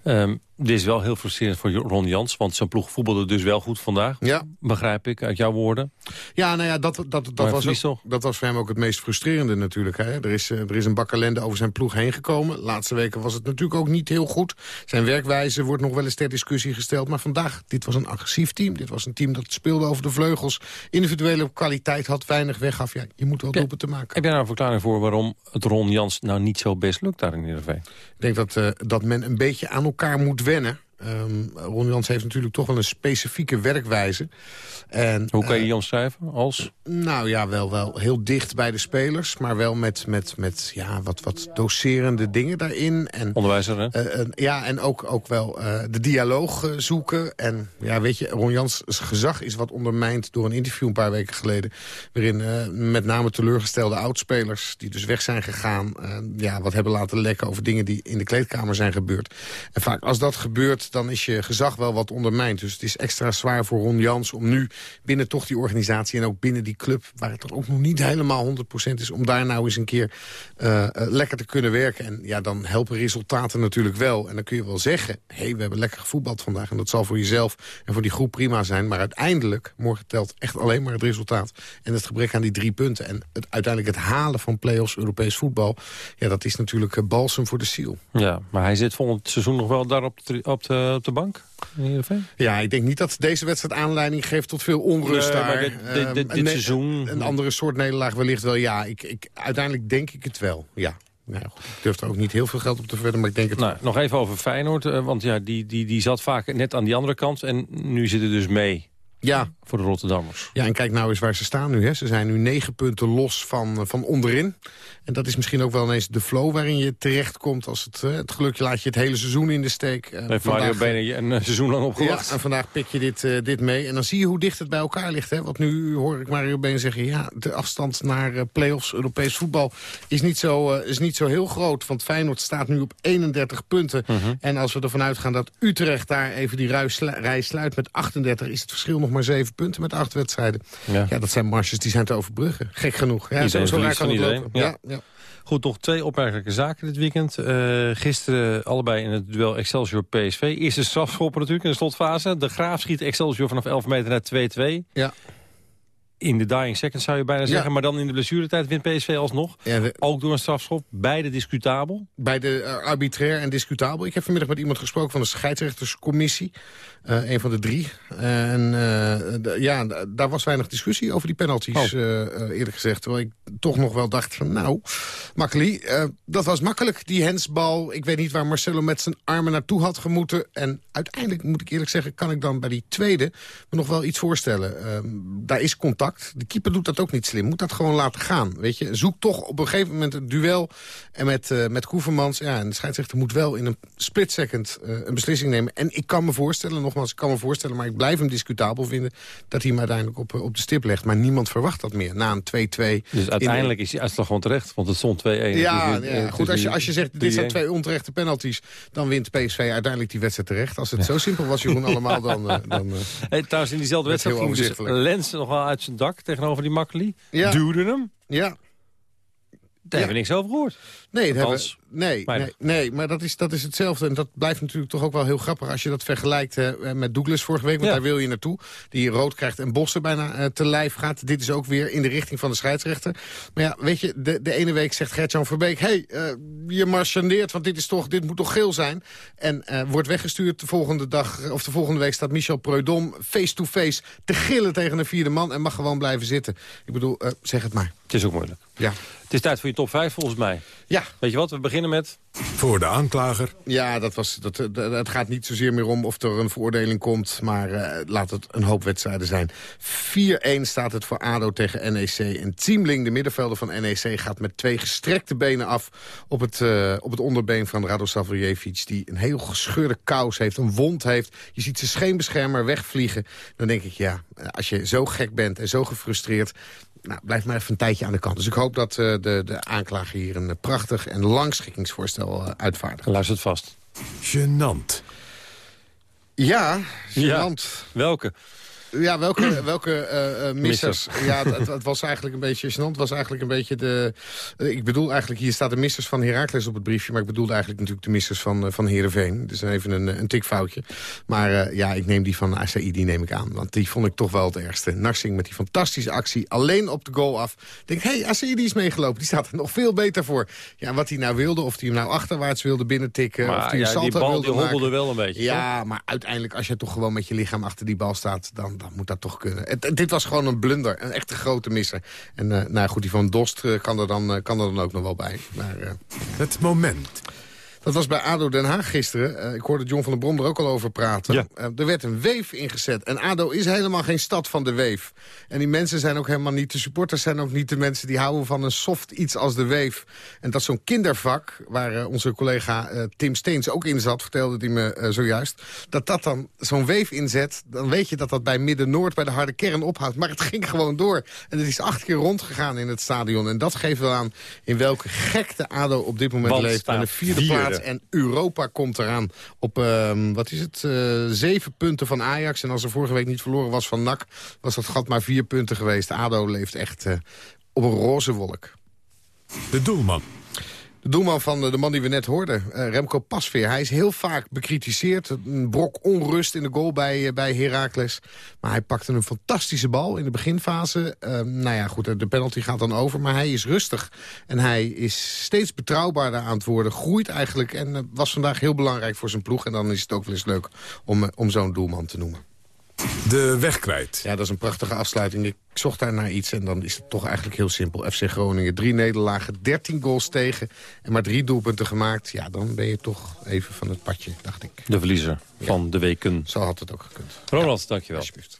Um, dit is wel heel frustrerend voor Ron Jans, want zijn ploeg voetbalde dus wel goed vandaag. Ja. Begrijp ik uit jouw woorden. Ja, nou ja, dat, dat, dat, was, ook, dat was voor hem ook het meest frustrerende natuurlijk. Hè. Er, is, er is een bakkalende over zijn ploeg heen gekomen. Laatste weken was het natuurlijk ook niet heel goed. Zijn werkwijze wordt nog wel eens ter discussie gesteld. Maar vandaag, dit was een agressief team. Dit was een team dat speelde over de vleugels. Individuele kwaliteit had weinig weggaf. Ja, je moet wel doelpen te maken. Heb jij nou een verklaring voor waarom het Ron Jans nou niet zo best lukt daar in Heerenveen? Ik denk dat, uh, dat men een beetje aan elkaar moet wennen. Um, Ron Jans heeft natuurlijk toch wel een specifieke werkwijze. En, Hoe kan je die omschrijven? Als? Nou ja, wel, wel heel dicht bij de spelers. Maar wel met, met, met ja, wat, wat doserende dingen daarin. En, Onderwijzer, hè? Uh, uh, ja, en ook, ook wel uh, de dialoog zoeken. En ja, weet je, Ron Jans' gezag is wat ondermijnd door een interview een paar weken geleden. Waarin met name teleurgestelde oudspelers, die dus weg zijn gegaan... ja, wat hebben laten lekken over dingen die in de kleedkamer zijn gebeurd. En vaak als dat gebeurt, dan is je gezag wel wat ondermijnd. Dus het is extra zwaar voor Ron Jans om nu binnen toch die organisatie... en ook binnen die club, waar het dan ook nog niet helemaal 100% is... om daar nou eens een keer uh, uh, lekker te kunnen werken. En ja, dan helpen resultaten natuurlijk wel. En dan kun je wel zeggen, hé, hey, we hebben lekker gevoetbald vandaag... en dat zal voor jezelf en voor die groep prima zijn. Maar uiteindelijk, morgen telt echt alleen maar het resultaat... en het gebrek aan die drie punten. En het, uiteindelijk het halen van play-offs Europees voetbal... ja, dat is natuurlijk uh, balsem voor de ziel. Ja, maar hij zit volgend seizoen nog wel daar op de, op de bank? Ja, ik denk niet dat deze wedstrijd aanleiding geeft tot veel onrust nee, daar. Dit, dit, dit, dit een, seizoen... Een andere soort nederlaag wellicht wel, ja. Ik, ik, uiteindelijk denk ik het wel, ja. Nou, goed, ik durf er ook niet heel veel geld op te verder, maar ik denk het nou, Nog even over Feyenoord, want ja, die, die, die zat vaak net aan die andere kant. En nu zit het dus mee. Ja. Voor de Rotterdammers. Ja, en kijk nou eens waar ze staan nu. Hè. Ze zijn nu negen punten los van, van onderin. En dat is misschien ook wel ineens de flow waarin je terechtkomt. Als het, het gelukje laat je het hele seizoen in de steek. Uh, Heeft Mario Benen een uh, seizoen lang opgewacht. Ja, en vandaag pik je dit, uh, dit mee. En dan zie je hoe dicht het bij elkaar ligt. Hè. Want nu hoor ik Mario Benen zeggen... ja, de afstand naar uh, play-offs Europees voetbal is niet, zo, is niet zo heel groot. Want Feyenoord staat nu op 31 punten. Mhm. -huh. En als we ervan uitgaan dat Utrecht daar even die rij sluit met 38... is het verschil nog maar 7 punten met acht wedstrijden. Ja. ja, dat zijn marges die zijn te overbruggen. Gek genoeg. Ja, zo, zo raar kan het iedereen. lopen. Ja. Ja. Goed, nog twee opmerkelijke zaken dit weekend. Uh, gisteren allebei in het duel Excelsior-PSV. Eerste strafschoppen natuurlijk in de slotfase. De Graaf schiet Excelsior vanaf 11 meter naar 2-2. Ja. In de dying seconds zou je bijna zeggen. Ja. Maar dan in de blessuretijd wint PSV alsnog. Ja, de- Ook door een strafschop. Beide discutabel. Beide uh, arbitrair en discutabel. Ik heb vanmiddag met iemand gesproken van de scheidsrechterscommissie. Uh, een van de drie. En uh, de, ja, daar was weinig discussie over die penalties, Oh. eerlijk gezegd. Terwijl ik toch nog wel dacht van, nou, Makkeli, dat was makkelijk, die hensbal. Ik weet niet waar Marcelo met zijn armen naartoe had gemoeten. En uiteindelijk, moet ik eerlijk zeggen, kan ik dan bij die tweede me nog wel iets voorstellen. Daar is contact. De keeper doet dat ook niet slim. Moet dat gewoon laten gaan, weet je. Zoek toch op een gegeven moment een duel en met, uh, met Koevermans. Ja, en de scheidsrechter moet wel in een split second uh, een beslissing nemen. En ik kan me voorstellen, nogmaals, ik kan me voorstellen... maar ik blijf hem discutabel vinden dat hij hem uiteindelijk op, uh, op de stip legt. Maar niemand verwacht dat meer, na een 2-2. Dus uiteindelijk is die uitslag gewoon terecht, want het stond 2-1. Ja, Dus, ja eh, goed, als je, als je zegt, dit zijn 3-1. twee onterechte penalties... dan wint PSV uiteindelijk die wedstrijd terecht. Als het zo simpel was, Jeroen, allemaal, dan... eh, dan uh, Hey, trouwens, in diezelfde wedstrijd ging dus. Lens nog wel uit zijn dak tegenover die Makkeli. Ja. Duwde hem. ja, Daar hebben we niks over gehoord. Nee, hebben, nee, nee, nee, maar dat is, dat is hetzelfde. En dat blijft natuurlijk toch ook wel heel grappig... als je dat vergelijkt eh, met Douglas vorige week. Want Ja. daar wil je naartoe. Die rood krijgt en Bossen bijna eh, te lijf gaat. Dit is ook weer in de richting van de scheidsrechter. Maar ja, weet je, de, de ene week zegt Gertjan Verbeek... hé, hey, eh, je marchandeert, want dit, is toch, dit moet toch geel zijn? En wordt weggestuurd de volgende dag... of de volgende week staat Michel Preudom face-to-face... te gillen tegen een vierde man en mag gewoon blijven zitten. Ik bedoel, zeg het maar. Het is ook moeilijk. Ja. Het is tijd voor je top 5 volgens mij. Ja. Weet je wat, we beginnen beginnen met... Voor de aanklager. Ja, dat was, dat, dat, het gaat niet zozeer meer om of er een veroordeling komt... maar uh, laat het een hoop wedstrijden zijn. 4-1 staat het voor ADO tegen NEC. En Teamling, de middenvelder van NEC, gaat met twee gestrekte benen af... op het, uh, op het onderbeen van Rado Savljevic... die een heel gescheurde kous heeft, een wond heeft. Je ziet zijn scheenbeschermer wegvliegen. Dan denk ik, ja, als je zo gek bent en zo gefrustreerd nou, blijf maar even een tijdje aan de kant. Dus ik hoop dat uh, de, de aanklager hier een prachtig en lang schikkingsvoorstel uh, uitvaardigt. Luister het vast. Genant. Ja, genant. Ja, welke? Ja, welke, <clears throat> welke uh, uh, missers? <laughs> Ja, het, het, was eigenlijk een beetje gênant. Het was eigenlijk een beetje de... Uh, ik bedoel eigenlijk, hier staat de missers van Heracles op het briefje... maar ik bedoelde eigenlijk natuurlijk de missers van, van Heerenveen. Dus even een, een tikfoutje. Maar ja, ik neem die van ACI, die neem ik aan. Want die vond ik toch wel het ergste. Narsing met die fantastische actie, alleen op de goal af. Ik denk, hé, hey, ACI die is meegelopen. Die staat er nog veel beter voor. Ja, wat hij nou wilde, of hij hem nou achterwaarts wilde binnentikken... Maar, of hij ja, een salto die bal wilde die hobbelde maken. wel een beetje. Ja, toch? maar uiteindelijk, als je toch gewoon met je lichaam achter die bal staat... dan, dan moet dat toch kunnen. Dit was gewoon een blunder, een echte grote misser. En uh, nou goed, die van Dost uh, kan, er dan, uh, kan er dan ook nog wel bij. Maar, het moment. Dat was bij ADO Den Haag gisteren. Uh, ik hoorde John van der Brom er ook al over praten. Ja. Uh, er werd een weef ingezet. En ADO is helemaal geen stad van de weef. En die mensen zijn ook helemaal niet... de supporters zijn ook niet de mensen die houden van een soft iets als de weef. En dat zo'n kindervak, waar uh, onze collega Tim Steens ook in zat... vertelde hij me zojuist, dat dat dan zo'n weef inzet... dan weet je dat dat bij Midden-Noord, bij de harde kern ophoudt. Maar het ging gewoon door. En het is acht keer rondgegaan in het stadion. En dat geeft wel aan in welke gekte ADO op dit moment Want leeft. En de vierde, vierde. Plaats en Europa komt eraan op, uh, wat is het, uh, zeven punten van Ajax. En als er vorige week niet verloren was van NAC, was dat gat maar vier punten geweest. ADO leeft echt uh, op een roze wolk. De doelman. De doelman van de, de man die we net hoorden, uh, Remco Pasveer. Hij is heel vaak bekritiseerd. Een brok onrust in de goal bij, uh, bij Heracles. Maar hij pakte een fantastische bal in de beginfase. Uh, nou ja, goed, de penalty gaat dan over. Maar hij is rustig. En hij is steeds betrouwbaarder aan het worden. Groeit eigenlijk en was vandaag heel belangrijk voor zijn ploeg. En dan is het ook wel eens leuk om, om zo'n doelman te noemen. De weg kwijt. Ja, dat is een prachtige afsluiting. Ik zocht daar naar iets en dan is het toch eigenlijk heel simpel. FC Groningen, drie nederlagen, 13 goals tegen en maar drie doelpunten gemaakt. Ja, dan ben je toch even van het padje, dacht ik. De verliezer ja. van de weken. Zo had het ook gekund. Ronald, ja. dankjewel. Alsjeblieft.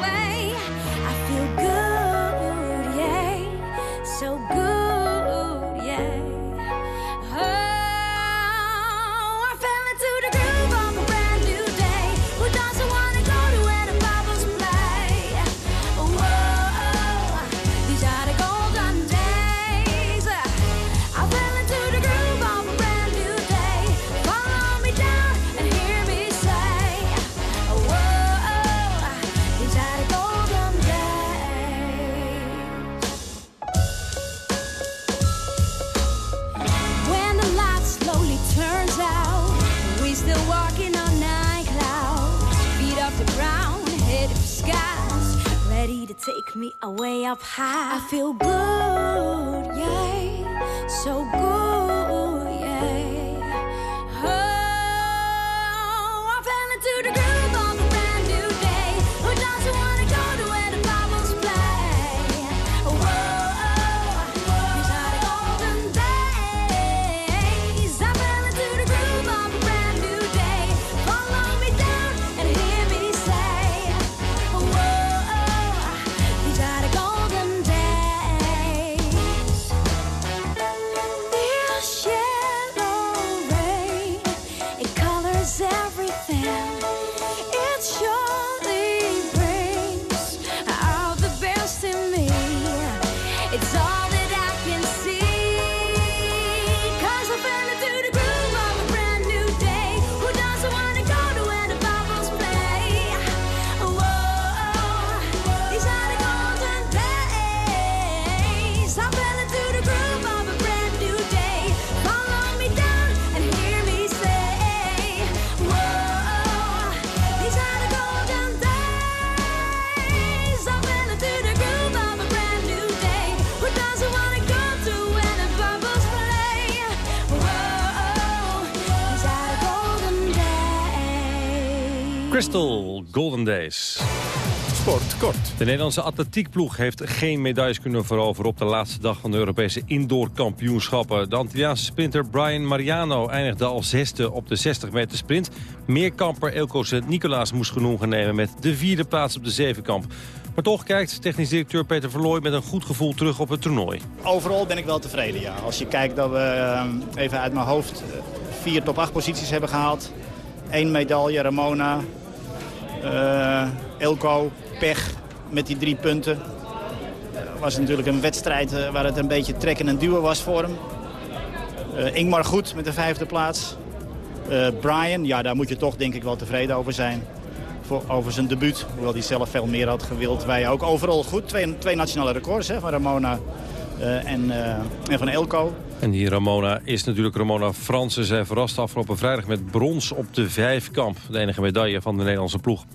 Feel good, Sport kort. De Nederlandse atletiekploeg heeft geen medailles kunnen veroveren... op de laatste dag van de Europese indoorkampioenschappen. De Antilliaanse sprinter Brian Mariano eindigde als zesde op de 60 meter sprint. Meerkamper Elko Sint-Nicolaas moest genoegen nemen... met de vierde plaats op de zevenkamp. Maar toch kijkt technisch directeur Peter Verlooy met een goed gevoel terug op het toernooi. Overal ben ik wel tevreden, ja. Als je kijkt dat we, eh, even uit mijn hoofd, eh, vier top 8 posities hebben gehaald. Eén medaille, Ramona, Elko, pech met die drie punten. Het was natuurlijk een wedstrijd eh, waar het een beetje trekken en duwen was voor hem. Eh, Ingmar goed met de vijfde plaats. Eh, Brian, ja, daar moet je toch denk ik wel tevreden over zijn. Over zijn debuut, hoewel hij zelf veel meer had gewild. Wij ook overal goed. Twee, twee nationale records hè, van Ramona eh, en, eh, en van Elko. En die Ramona is natuurlijk Ramona Fransen. Zij verraste afgelopen vrijdag met brons op de vijfkamp. De enige medaille van de Nederlandse ploeg.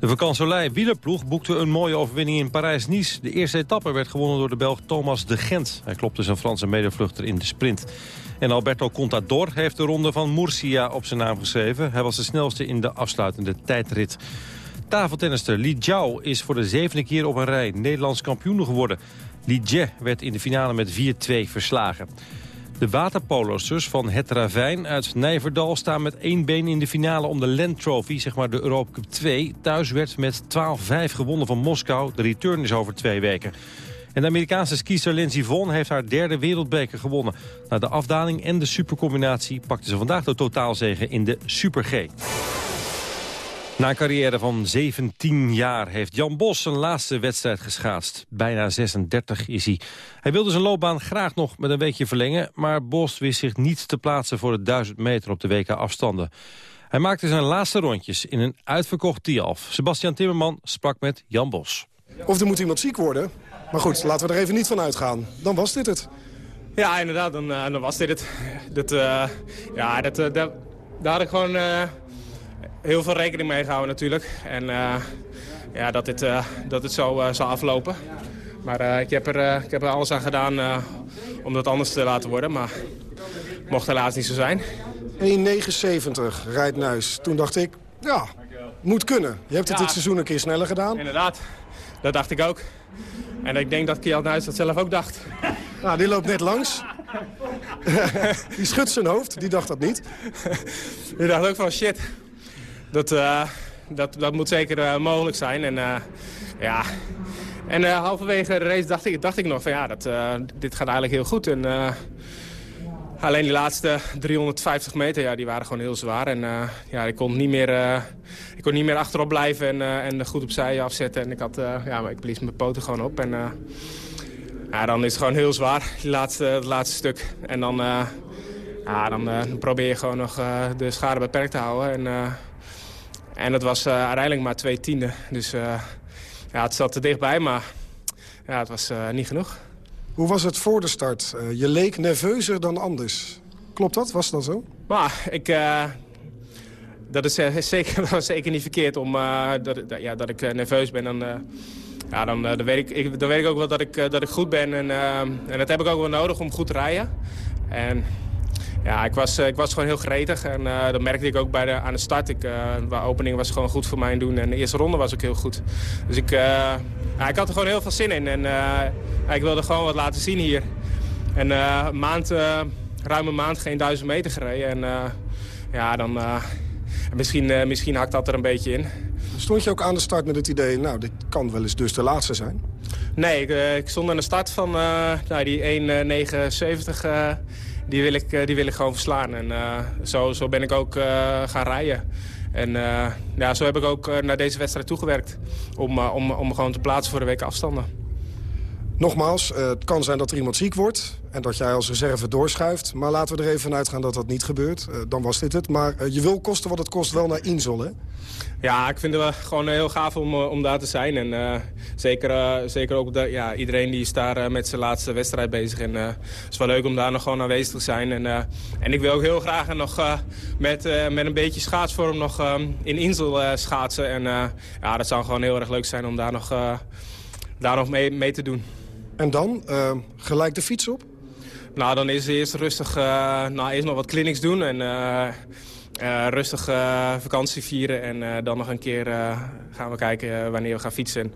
De Vacansoleil wielerploeg boekte een mooie overwinning in Parijs-Nice. De eerste etappe werd gewonnen door de Belg Thomas de Gent. Hij klopte zijn Franse medevluchter in de sprint. En Alberto Contador heeft de ronde van Murcia op zijn naam geschreven. Hij was de snelste in de afsluitende tijdrit. Tafeltennister Li Jiao is voor de zevende keer op een rij Nederlands kampioen geworden. Li Jie werd in de finale met 4-2 verslagen. De waterpolosters van Het Ravijn uit Nijverdal staan met één been in de finale om de Land Trophy, zeg maar de Europa Cup 2. Thuis werd met 12-5 gewonnen van Moskou. De return is over twee weken. En de Amerikaanse skister Lindsey Vonn heeft haar derde wereldbeker gewonnen. Na de afdaling en de supercombinatie pakte ze vandaag de totaalzege in de Super G. Na een carrière van 17 jaar heeft Jan Bos zijn laatste wedstrijd geschaatst. Bijna 36 is hij. Hij wilde zijn loopbaan graag nog met een weekje verlengen... maar Bos wist zich niet te plaatsen voor de 1000 meter op de WK afstanden. Hij maakte zijn laatste rondjes in een uitverkocht Tialf. Sebastian Timmerman sprak met Jan Bos. Of er moet iemand ziek worden. Maar goed, laten we er even niet van uitgaan. Dan was dit het. Ja, inderdaad, dan, eh, dan was dit het. Dat, eh, ja, dat, eh, dat- daar had ik gewoon eh, heel veel rekening mee gehouden natuurlijk. En eh, ja, dat, dit, eh, dat het zo eh, zou aflopen. Maar ik, heb er, ik heb er alles aan gedaan om dat anders te laten worden. Maar mocht helaas niet zo zijn. 1,79 rijdt Nuis. Toen dacht ik, ja, moet kunnen. Je hebt het Ja. dit seizoen een keer sneller gedaan. Inderdaad, dat dacht ik ook. En ik denk dat Kjeld Nuis dat zelf ook dacht. <laughs> Nou, die loopt net langs. <laughs> die schudt zijn hoofd, die dacht dat niet. Die dacht ook van shit, dat, eh, dat, dat moet zeker eh, mogelijk zijn. En eh, ja, en halverwege de race dacht ik, dacht ik nog van ja, dat, dit gaat eigenlijk heel goed. En, alleen die laatste 350 meter, ja, die waren gewoon heel zwaar. En ja, ik kon niet meer, ik kon niet meer achterop blijven en, en goed opzij afzetten. En ik, had, ja, maar ik blies mijn poten gewoon op. En, ja, dan is het gewoon heel zwaar, die laatste, het laatste stuk. En dan, ja, dan, probeer je gewoon nog de schade beperkt te houden. En, en dat was eh, uiteindelijk maar twee tienden. Dus eh, ja, het zat er dichtbij, maar ja, het was eh, niet genoeg. Hoe was het voor de start? Je leek nerveuzer dan anders. Klopt dat? Was dat zo? Maar ik... dat is <laughs> zeker, dat is zeker niet verkeerd om, dat, dat- ja, dat ik nerveus ben. Dan, ja, dan, dan, weet ik, ik, dan weet ik ook wel dat ik, dat ik goed ben. En, en dat heb ik ook wel nodig om goed te rijden. En ja, ik was, eh, ik was gewoon heel gretig. En eh, dat merkte ik ook bij de, aan de start. Ik, eh, de opening was gewoon goed voor mij doen. En de eerste ronde was ook heel goed. Dus ik, eh, ja, ik had er gewoon heel veel zin in. En eh, ik wilde gewoon wat laten zien hier. En eh, een maand, eh, ruim een maand geen duizend meter gereden. En eh, ja, dan... eh, misschien, eh, misschien hakt dat er een beetje in. Stond je ook aan de start met het idee, nou, dit kan wel eens dus de laatste zijn? Nee, ik, eh, ik stond aan de start van eh, nou, die 1,79. eh die, wil ik, eh, die wil ik gewoon verslaan. En eh, zo, zo ben ik ook eh, gaan rijden. En ja, zo heb ik ook naar deze wedstrijd toegewerkt. Om, om, om gewoon te plaatsen voor de week afstanden. Nogmaals, eh, het kan zijn dat er iemand ziek wordt en dat jij als reserve doorschuift. Maar laten we er even van uitgaan dat dat niet gebeurt. Eh, dan was dit het. Maar eh, je wil kosten wat het kost wel naar Insel, hè? Ja, ik vind het gewoon heel gaaf om, om daar te zijn. En zeker, zeker ook ja, iedereen die is daar met zijn laatste wedstrijd bezig. En het is wel leuk om daar nog gewoon aanwezig te zijn. En, en ik wil ook heel graag nog met, met een beetje schaatsvorm nog in Insel schaatsen. En ja, dat zou gewoon heel erg leuk zijn om daar nog, daar nog mee, mee te doen. En dan eh, gelijk de fiets op? Nou, dan is eerst rustig, eh, nou, eerst nog wat clinics doen. En, eh, rustig vakantie vieren en dan nog een keer gaan we kijken wanneer we gaan fietsen.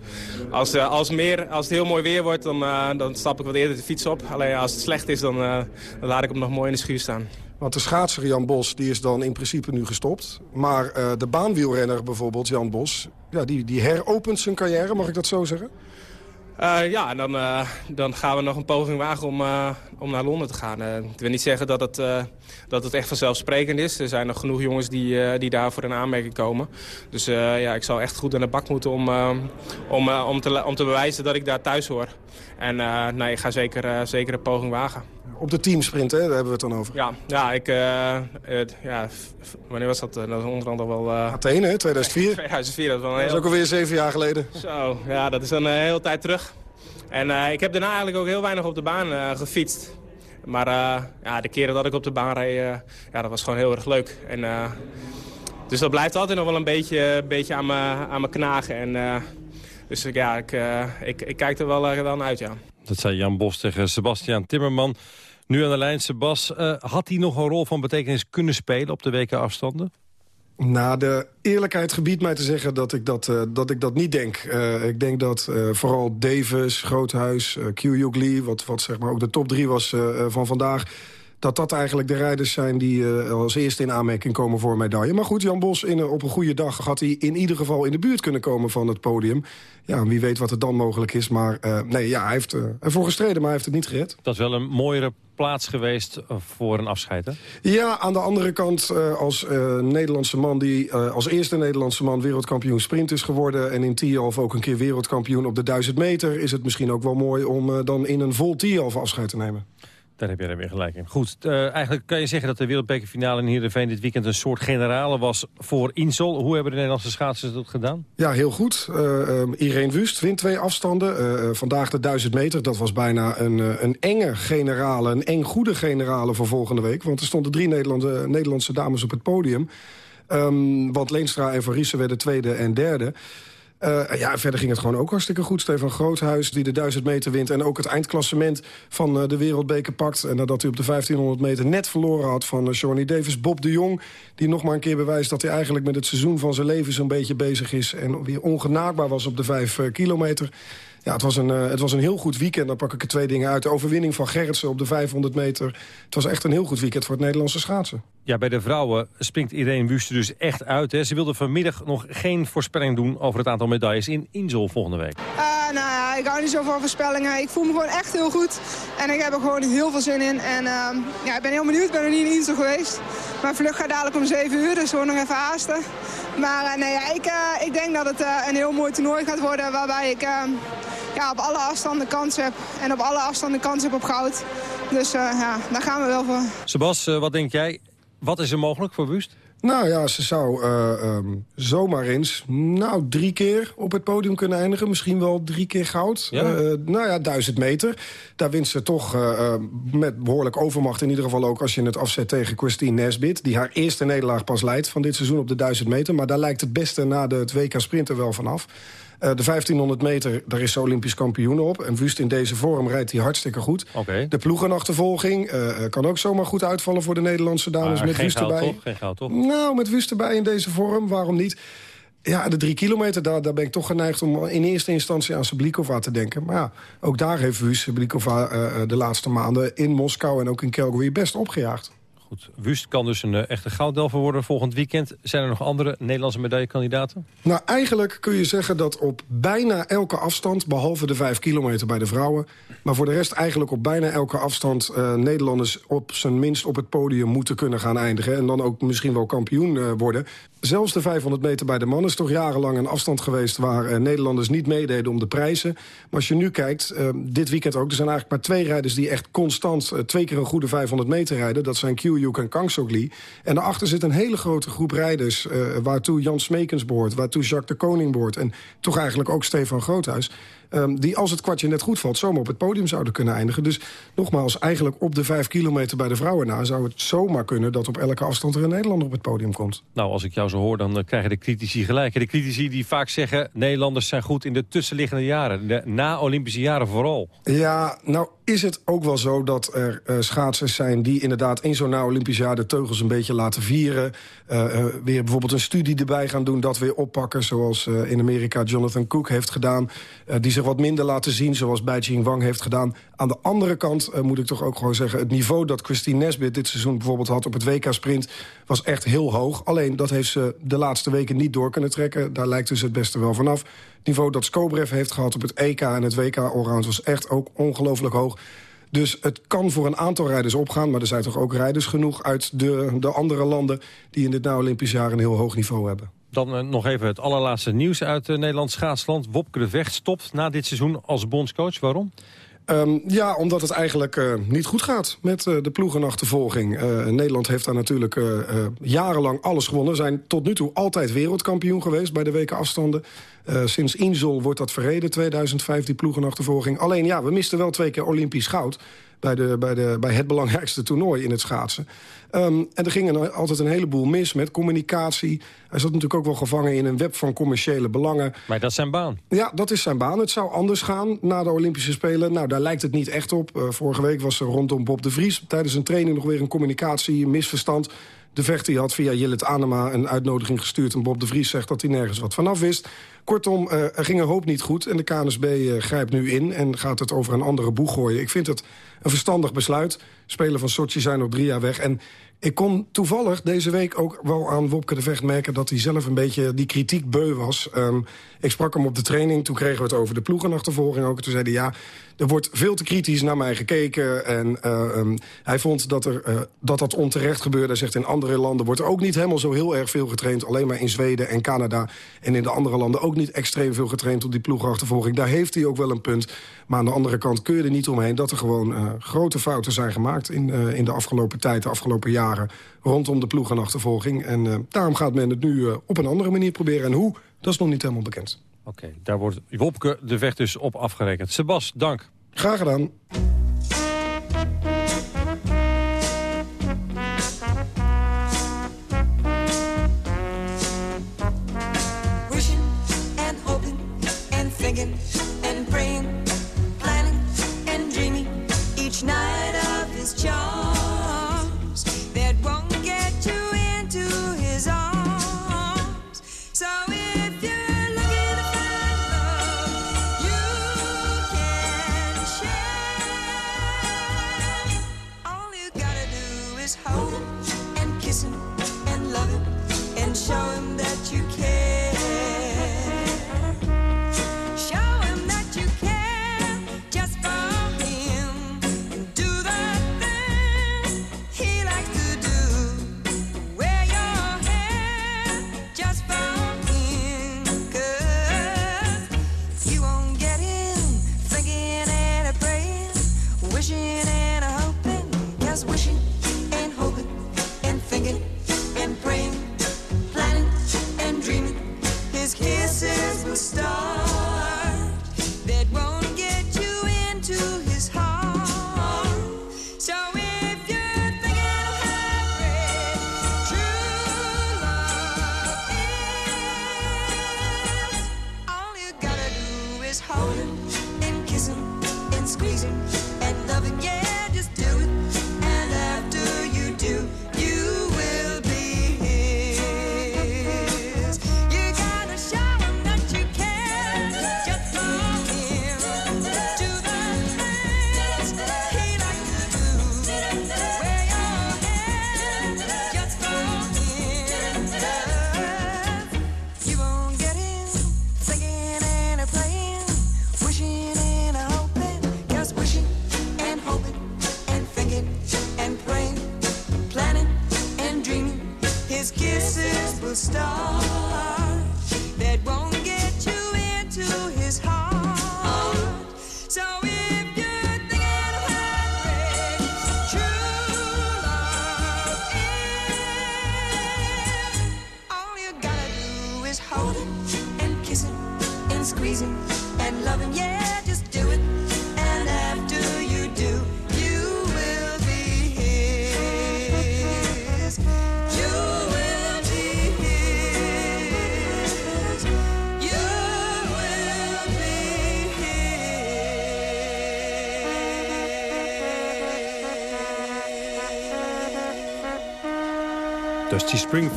Als, als, meer, als het heel mooi weer wordt, dan, dan stap ik wat eerder de fiets op. Alleen als het slecht is, dan, dan laat ik hem nog mooi in de schuur staan. Want de schaatser Jan Bos die is dan in principe nu gestopt. Maar de baanwielrenner bijvoorbeeld, Jan Bos... Ja, die, die heropent zijn carrière, mag ik dat zo zeggen? Eh, ja, en dan, eh, dan gaan we nog een poging wagen om, eh, om naar Londen te gaan. Ik wil niet zeggen dat het, dat het echt vanzelfsprekend is. Er zijn nog genoeg jongens die, die daarvoor in aanmerking komen. Dus ja, ik zal echt goed aan de bak moeten om, om, om, te, om te bewijzen dat ik daar thuis hoor. En eh, nee, ik ga zeker, eh, zeker een poging wagen. Op de teamsprint, hè, daar hebben we het dan over. Ja, ja, ik, eh, ja wanneer was dat? Dat is onder andere wel... Athene, hè, 2004. 2004, dat een Dat is ook alweer zeven jaar geleden. Zo, ja, dat is een eh, hele tijd terug. En ik heb daarna eigenlijk ook heel weinig op de baan gefietst. Maar ja, de keren dat ik op de baan reed, ja, dat was gewoon heel erg leuk. En, dus dat blijft altijd nog wel een beetje, beetje aan, me, aan me knagen. En, dus ik- ja, ik, eh, ik, ik kijk er wel, eh, wel naar uit, ja. Dat zei Jan Bos tegen Sebastian Timmerman. Nu aan de lijn, Sebas. eh, had hij nog een rol van betekenis kunnen spelen op de WK-afstanden? Nou, de eerlijkheid gebiedt mij te zeggen dat ik dat, eh, dat, ik dat niet denk. Eh, ik denk dat eh, vooral Davis, Groothuis, uh, Q Lee... Wat, wat zeg maar ook de top drie was eh, eh, van vandaag... dat dat eigenlijk de rijders zijn die eh, als eerste in aanmerking komen voor een medaille. Maar goed, Jan Bos, in, een- op een goede dag had hij in ieder geval in de buurt kunnen komen van het podium. Ja, wie weet wat er dan mogelijk is. Maar eh, nee, ja, hij heeft eh, ervoor gestreden, maar hij heeft het niet gered. Dat is wel een mooiere plaats geweest eh, voor een afscheid, hè? Ja, aan de andere kant eh, als eh, Nederlandse man... die eh, als eerste Nederlandse man wereldkampioen sprint is geworden... en in Tialf ook een keer wereldkampioen op de 1000 meter... is het misschien ook wel mooi om eh, dan in een vol Tialf afscheid te nemen. Daar heb jij er weer gelijk in. Goed, eh, eigenlijk kan je zeggen dat de wereldbekerfinale in Heerenveen dit weekend een soort generale was voor Insel. Hoe hebben de Nederlandse schaatsers dat gedaan? Ja, heel goed. Uh, Irene Wust wint twee afstanden. Uh, vandaag de 1000 meter, dat was bijna een, een enge generale... een eng goede generale voor volgende week. Want er stonden drie Nederlandse, Nederlandse dames op het podium. Um, want Leenstra en Van Riesen werden tweede en derde... Uh, ja, verder ging het gewoon ook hartstikke goed. Stefan Groothuis die de 1000 meter wint... en ook het eindklassement van uh, de wereldbeker pakt. En nadat hij op de 1500 meter net verloren had van uh, Davis. Bob de Jong, die nog maar een keer bewijst... dat hij eigenlijk met het seizoen van zijn leven zo'n beetje bezig is... en weer ongenaakbaar was op de 5 kilometer... Ja, het was, een, uh, het was een heel goed weekend. Dan pak ik er twee dingen uit. De overwinning van Gerritsen op de 500 meter. Het was echt een heel goed weekend voor het Nederlandse schaatsen. Ja, bij de vrouwen springt Irene Wüste dus echt uit. Hè. Ze wilde vanmiddag nog geen voorspelling doen over het aantal medailles in Insel volgende week. Uh, nou ik hou niet zo van voorspellingen. Ik voel me gewoon echt heel goed. En ik heb er gewoon heel veel zin in. En uh, ja, ik ben heel benieuwd. Ik ben nog niet in Insel geweest. Mijn vlucht gaat dadelijk om 7 uur, dus gewoon nog even haasten. Maar uh, nee, ja, ik, ik denk dat het een heel mooi toernooi gaat worden... waarbij ik ja, op alle afstanden kans heb. En op alle afstanden kans heb op goud. Dus ja, daar gaan we wel voor. Sebas, wat denk jij? Wat is er mogelijk voor Wust? Nou ja, ze zou uh, um, zomaar eens nou, drie keer op het podium kunnen eindigen. Misschien wel drie keer goud. Ja. Uh, nou ja, duizend meter. Daar wint ze toch uh, met behoorlijk overmacht. In ieder geval ook als je het afzet tegen Christine Nesbit. Die haar eerste nederlaag pas leidt van dit seizoen op de duizend meter. Maar daar lijkt het beste na de, het WK Sprinter wel vanaf. Uh, de 1500 meter, daar is ze Olympisch kampioen op. En Wust in deze vorm rijdt hij hartstikke goed. Okay. De ploegenachtervolging uh, kan ook zomaar goed uitvallen voor de Nederlandse dames. Maar met Wust erbij. Toch? Geen goud, toch? Nou, met Wust erbij in deze vorm, waarom niet? Ja, de drie kilometer, daar, daar ben ik toch geneigd om in eerste instantie aan Sablikova te denken. Maar ja, ook daar heeft Wust Sablikova uh, de laatste maanden in Moskou en ook in Calgary best opgejaagd. Goed, Wust kan dus een uh, echte gouddelver worden volgend weekend. Zijn er nog andere Nederlandse medaillekandidaten? Nou, eigenlijk kun je zeggen dat op bijna elke afstand... behalve de vijf kilometer bij de vrouwen... maar voor de rest eigenlijk op bijna elke afstand... Uh, Nederlanders op zijn minst op het podium moeten kunnen gaan eindigen... en dan ook misschien wel kampioen uh, worden. Zelfs de 500 meter bij de mannen is toch jarenlang een afstand geweest... waar Nederlanders niet meededen om de prijzen. Maar als je nu kijkt, dit weekend ook... er zijn eigenlijk maar twee rijders die echt constant... twee keer een goede 500 meter rijden. Dat zijn Q en Kang. En daarachter zit een hele grote groep rijders... Waartoe Jan Smekens behoort, waartoe Jacques de Koning behoort... en toch eigenlijk ook Stefan Groothuis. ehm, die als het kwartje net goed valt... zomaar op het podium zouden kunnen eindigen. Dus nogmaals, eigenlijk op de vijf kilometer bij de vrouwen na... zou het zomaar kunnen dat op elke afstand er een Nederlander op het podium komt. Nou, als ik jou zo hoor, dan eh, krijgen de critici gelijk. De critici die vaak zeggen... Nederlanders zijn goed in de tussenliggende jaren. De na-Olympische jaren vooral. Ja, nou is het ook wel zo dat er uh, schaatsers zijn... die inderdaad in zo'n na-Olympisch jaar de teugels een beetje laten vieren. Uh, weer bijvoorbeeld een studie erbij gaan doen, dat weer oppakken... zoals in Amerika Jonathan Cook heeft gedaan. die zich wat minder laten zien, zoals Beijing Wang heeft gedaan. Aan de andere kant moet ik toch ook gewoon zeggen... het niveau dat Christine Nesbit dit seizoen bijvoorbeeld had op het WK-sprint... was echt heel hoog. Alleen dat heeft ze de laatste weken niet door kunnen trekken. Daar lijkt dus het beste wel vanaf. Het niveau dat Skobrev heeft gehad op het EK en het WK Allround... was echt ook ongelooflijk hoog. Dus het kan voor een aantal rijders opgaan... maar er zijn toch ook rijders genoeg uit de, de andere landen... die in dit na Olympisch jaar een heel hoog niveau hebben. Dan uh, nog even het allerlaatste nieuws uit uh, Nederlands schaatsland. Wopke de Vecht stopt na dit seizoen als bondscoach. Waarom? Um, ja, omdat het eigenlijk uh, niet goed gaat met uh, de ploegenachtervolging. Uh, Nederland heeft daar natuurlijk jarenlang alles gewonnen. Zijn tot nu toe altijd wereldkampioen geweest bij de weken afstanden. sinds Insel wordt dat verreden, 2005, die ploegenachtervolging. Alleen ja, we misten wel twee keer Olympisch goud bij, de, bij, de, bij het belangrijkste toernooi in het schaatsen. Um, en er ging altijd een heleboel mis met communicatie. Hij zat natuurlijk ook wel gevangen in een web van commerciële belangen. Maar dat is zijn baan. Ja, dat is zijn baan. Het zou anders gaan na de Olympische Spelen. Nou, daar lijkt het niet echt op. Uh, vorige week was er rondom Bob de Vries... tijdens een training nog weer een communicatie misverstand. De vechter had via Jillet Anema een uitnodiging gestuurd... en Bob de Vries zegt dat hij nergens wat vanaf wist. Kortom, uh, er ging een hoop niet goed en de KNSB uh, grijpt nu in... en gaat het over een andere boeg gooien. Ik vind het een verstandig besluit. Spelen van Sochi zijn nog drie jaar weg. En ik kon toevallig deze week ook wel aan Wopke de Vecht merken... dat hij zelf een beetje die kritiek beu was. Um, ik sprak hem op de training, toen kregen we het over de ploegenachtervolging ook. Toen zei hij, ja, er wordt veel te kritisch naar mij gekeken. En uh, um, hij vond dat, er, dat dat onterecht gebeurde. Hij zegt, in andere landen wordt er ook niet helemaal zo heel erg veel getraind. Alleen maar in Zweden en Canada. En in de andere landen ook niet extreem veel getraind op die ploegenachtervolging. Daar heeft hij ook wel een punt. Maar aan de andere kant kun je er niet omheen... dat er gewoon uh, grote fouten zijn gemaakt in, uh, in de afgelopen tijd, de afgelopen jaren... rondom de ploegenachtervolging. En uh, daarom gaat men het nu op een andere manier proberen. En hoe, dat is nog niet helemaal bekend. Oké, okay, daar wordt Wopke de Vecht dus op afgerekend. Sebas, dank. Graag gedaan.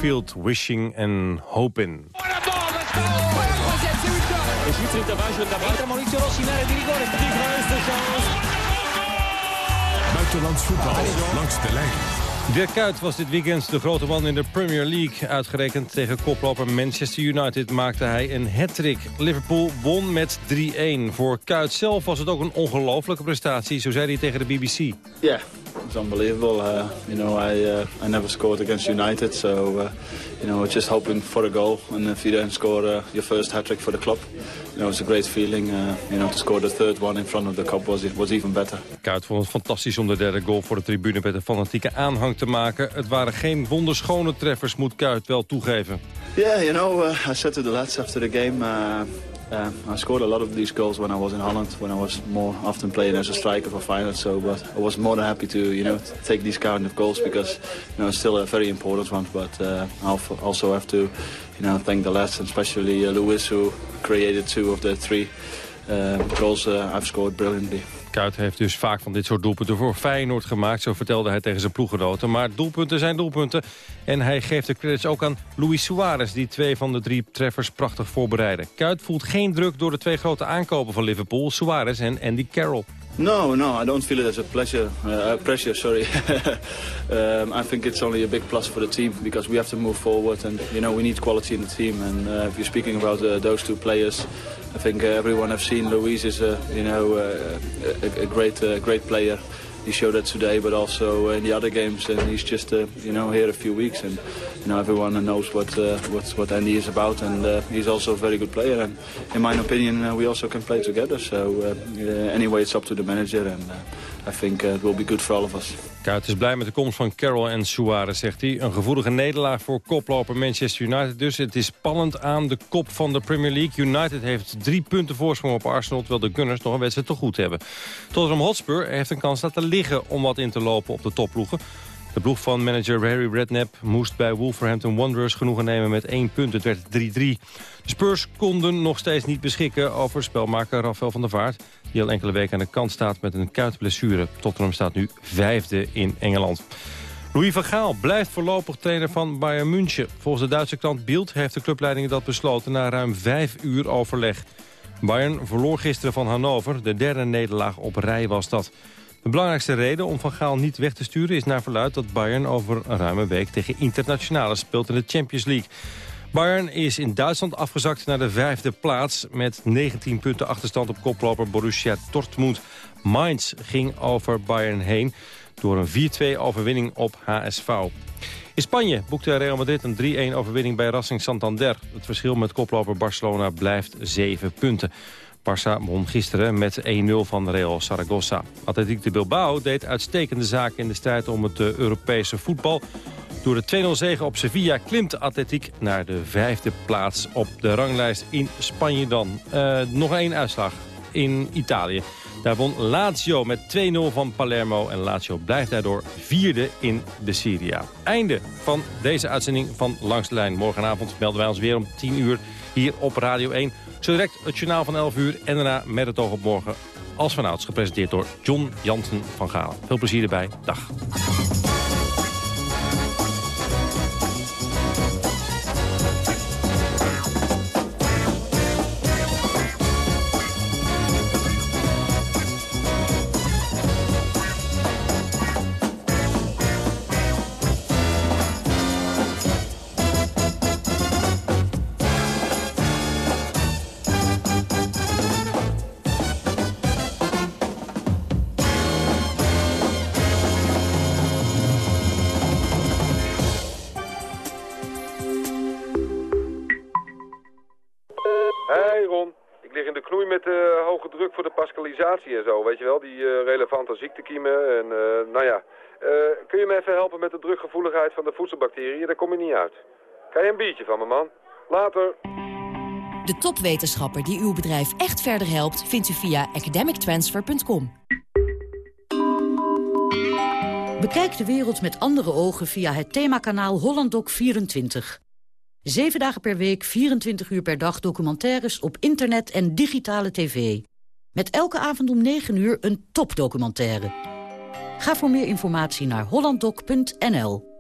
Wishing and Hoping. Buitenlands voetbal langs de lijn. Dirk Kuyt was dit weekend de grote man in de Premier League. Uitgerekend tegen koploper Manchester United maakte hij een hat-trick. Liverpool won met 3-1. Voor Kuyt zelf was het ook een ongelofelijke prestatie, zo zei hij tegen de BBC. Yeah, it's unbelievable. Uh, you know, I uh, I never scored against United, so uh, you know, just hoping for a goal. And if you then score uh, your first hat trick for the club, you know, it's a great feeling. Uh, you know, to score the third one in front of the cup was was even better. Kuyt vond het fantastisch om de derde goal voor de tribune met een fanatieke aanhang te maken. Het waren geen wonderschone treffers, moet Kuyt wel toegeven. Yeah, you know, uh, I said to the lads after the game. Uh, I scored a lot of these goals when I was in Holland, when I was more often playing as a striker for Feyenoord. So, but I was more than happy to, you know, take these kind of goals because, you know, it's still a very important one. But uh, I also have to, you know, thank the lads, and especially uh, Lewis, who created two of the three uh, goals uh, I've scored brilliantly. Kuit heeft dus vaak van dit soort doelpunten voor Feyenoord gemaakt. Zo vertelde hij tegen zijn ploeggenoten. Maar doelpunten zijn doelpunten. En hij geeft de credits ook aan Luis Suarez... die twee van de drie treffers prachtig voorbereidde. Kuit voelt geen druk door de twee grote aankopen van Liverpool. Suarez en Andy Carroll. No, no, I don't feel it as a pleasure. Uh, pressure, sorry. <laughs> um, I think it's only a big plus for the team because we have to move forward, and you know we need quality in the team. And uh, if you're speaking about uh, those two players, I think uh, everyone has seen Luis is a you know uh, a, a great uh, great player. He showed that today, but also in the other games, and he's just uh, you know here a few weeks, and you know everyone knows what uh, what what Andy is about, and uh, he's also a very good player. And in my opinion, we also can play together. So anyway, it's up to the manager, and I think uh, it will be good for all of us. Kuit is blij met de komst van Carroll en Suarez, zegt hij. Een gevoelige nederlaag voor koploper Manchester United. Dus het is spannend aan de kop van de Premier League. United heeft drie punten voorsprong op Arsenal... terwijl de Gunners nog een wedstrijd te goed hebben. Tottenham Hotspur heeft een kans laten liggen om wat in te lopen op de topploegen. De ploeg van manager Harry Redknapp moest bij Wolverhampton Wanderers genoegen nemen met één punt. Het werd 3-3. De Spurs konden nog steeds niet beschikken over spelmaker Rafael van der Vaart... die al enkele weken aan de kant staat met een kuitblessure. Tottenham staat nu vijfde in Engeland. Louis van Gaal blijft voorlopig trainer van Bayern München. Volgens de Duitse krant Bild heeft de clubleiding dat besloten... na ruim vijf uur overleg. Bayern verloor gisteren van Hannover. De derde nederlaag op rij was dat. De belangrijkste reden om Van Gaal niet weg te sturen is naar verluid dat Bayern over een ruime week tegen internationale speelt in de Champions League. Bayern is in Duitsland afgezakt naar de vijfde plaats met 19 punten achterstand op koploper Borussia Dortmund. Mainz ging over Bayern heen door een 4-2 overwinning op HSV. In Spanje boekte Real Madrid een 3-1 overwinning bij Racing Santander. Het verschil met koploper Barcelona blijft 7 punten. Barça won gisteren met 1-0 van Real Zaragoza. Atletiek de Bilbao deed uitstekende zaken in de strijd om het eh, Europese voetbal. Door de 2-0 zege op Sevilla klimt Atletiek naar de vijfde plaats op de ranglijst in Spanje dan. Uh, nog één uitslag in Italië. Daar won Lazio met 2-0 van Palermo. En Lazio blijft daardoor vierde in de Serie. Einde van deze uitzending van Langs de Lijn. Morgenavond melden wij ons weer om 10 uur hier op Radio 1. Zo direct het journaal van 11 uur en daarna met het oog op morgen. Als vanouds gepresenteerd door John Jansen van Galen. Veel plezier erbij. Dag. In de met eh, hoge druk voor de pascalisatie en zo, weet je wel, die eh, relevante ziektekiemen en eh, nou ja. Kun je me even helpen met de drukgevoeligheid van de voedselbacteriën? Daar kom je niet uit. Krijg je een biertje van me, man? Later. De topwetenschapper die uw bedrijf echt verder helpt... vindt u via academictransfer.com. Bekijk de wereld met andere ogen via het themakanaal HollandDoc24. Zeven dagen per week, 24 uur per dag documentaires op internet en digitale tv. Met elke avond om 9 uur een topdocumentaire. Ga voor meer informatie naar hollanddoc.nl.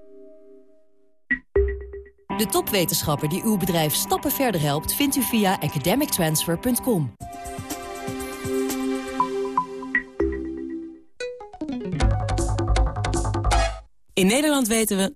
De topwetenschapper die uw bedrijf stappen verder helpt... vindt u via academictransfer.com. In Nederland weten we,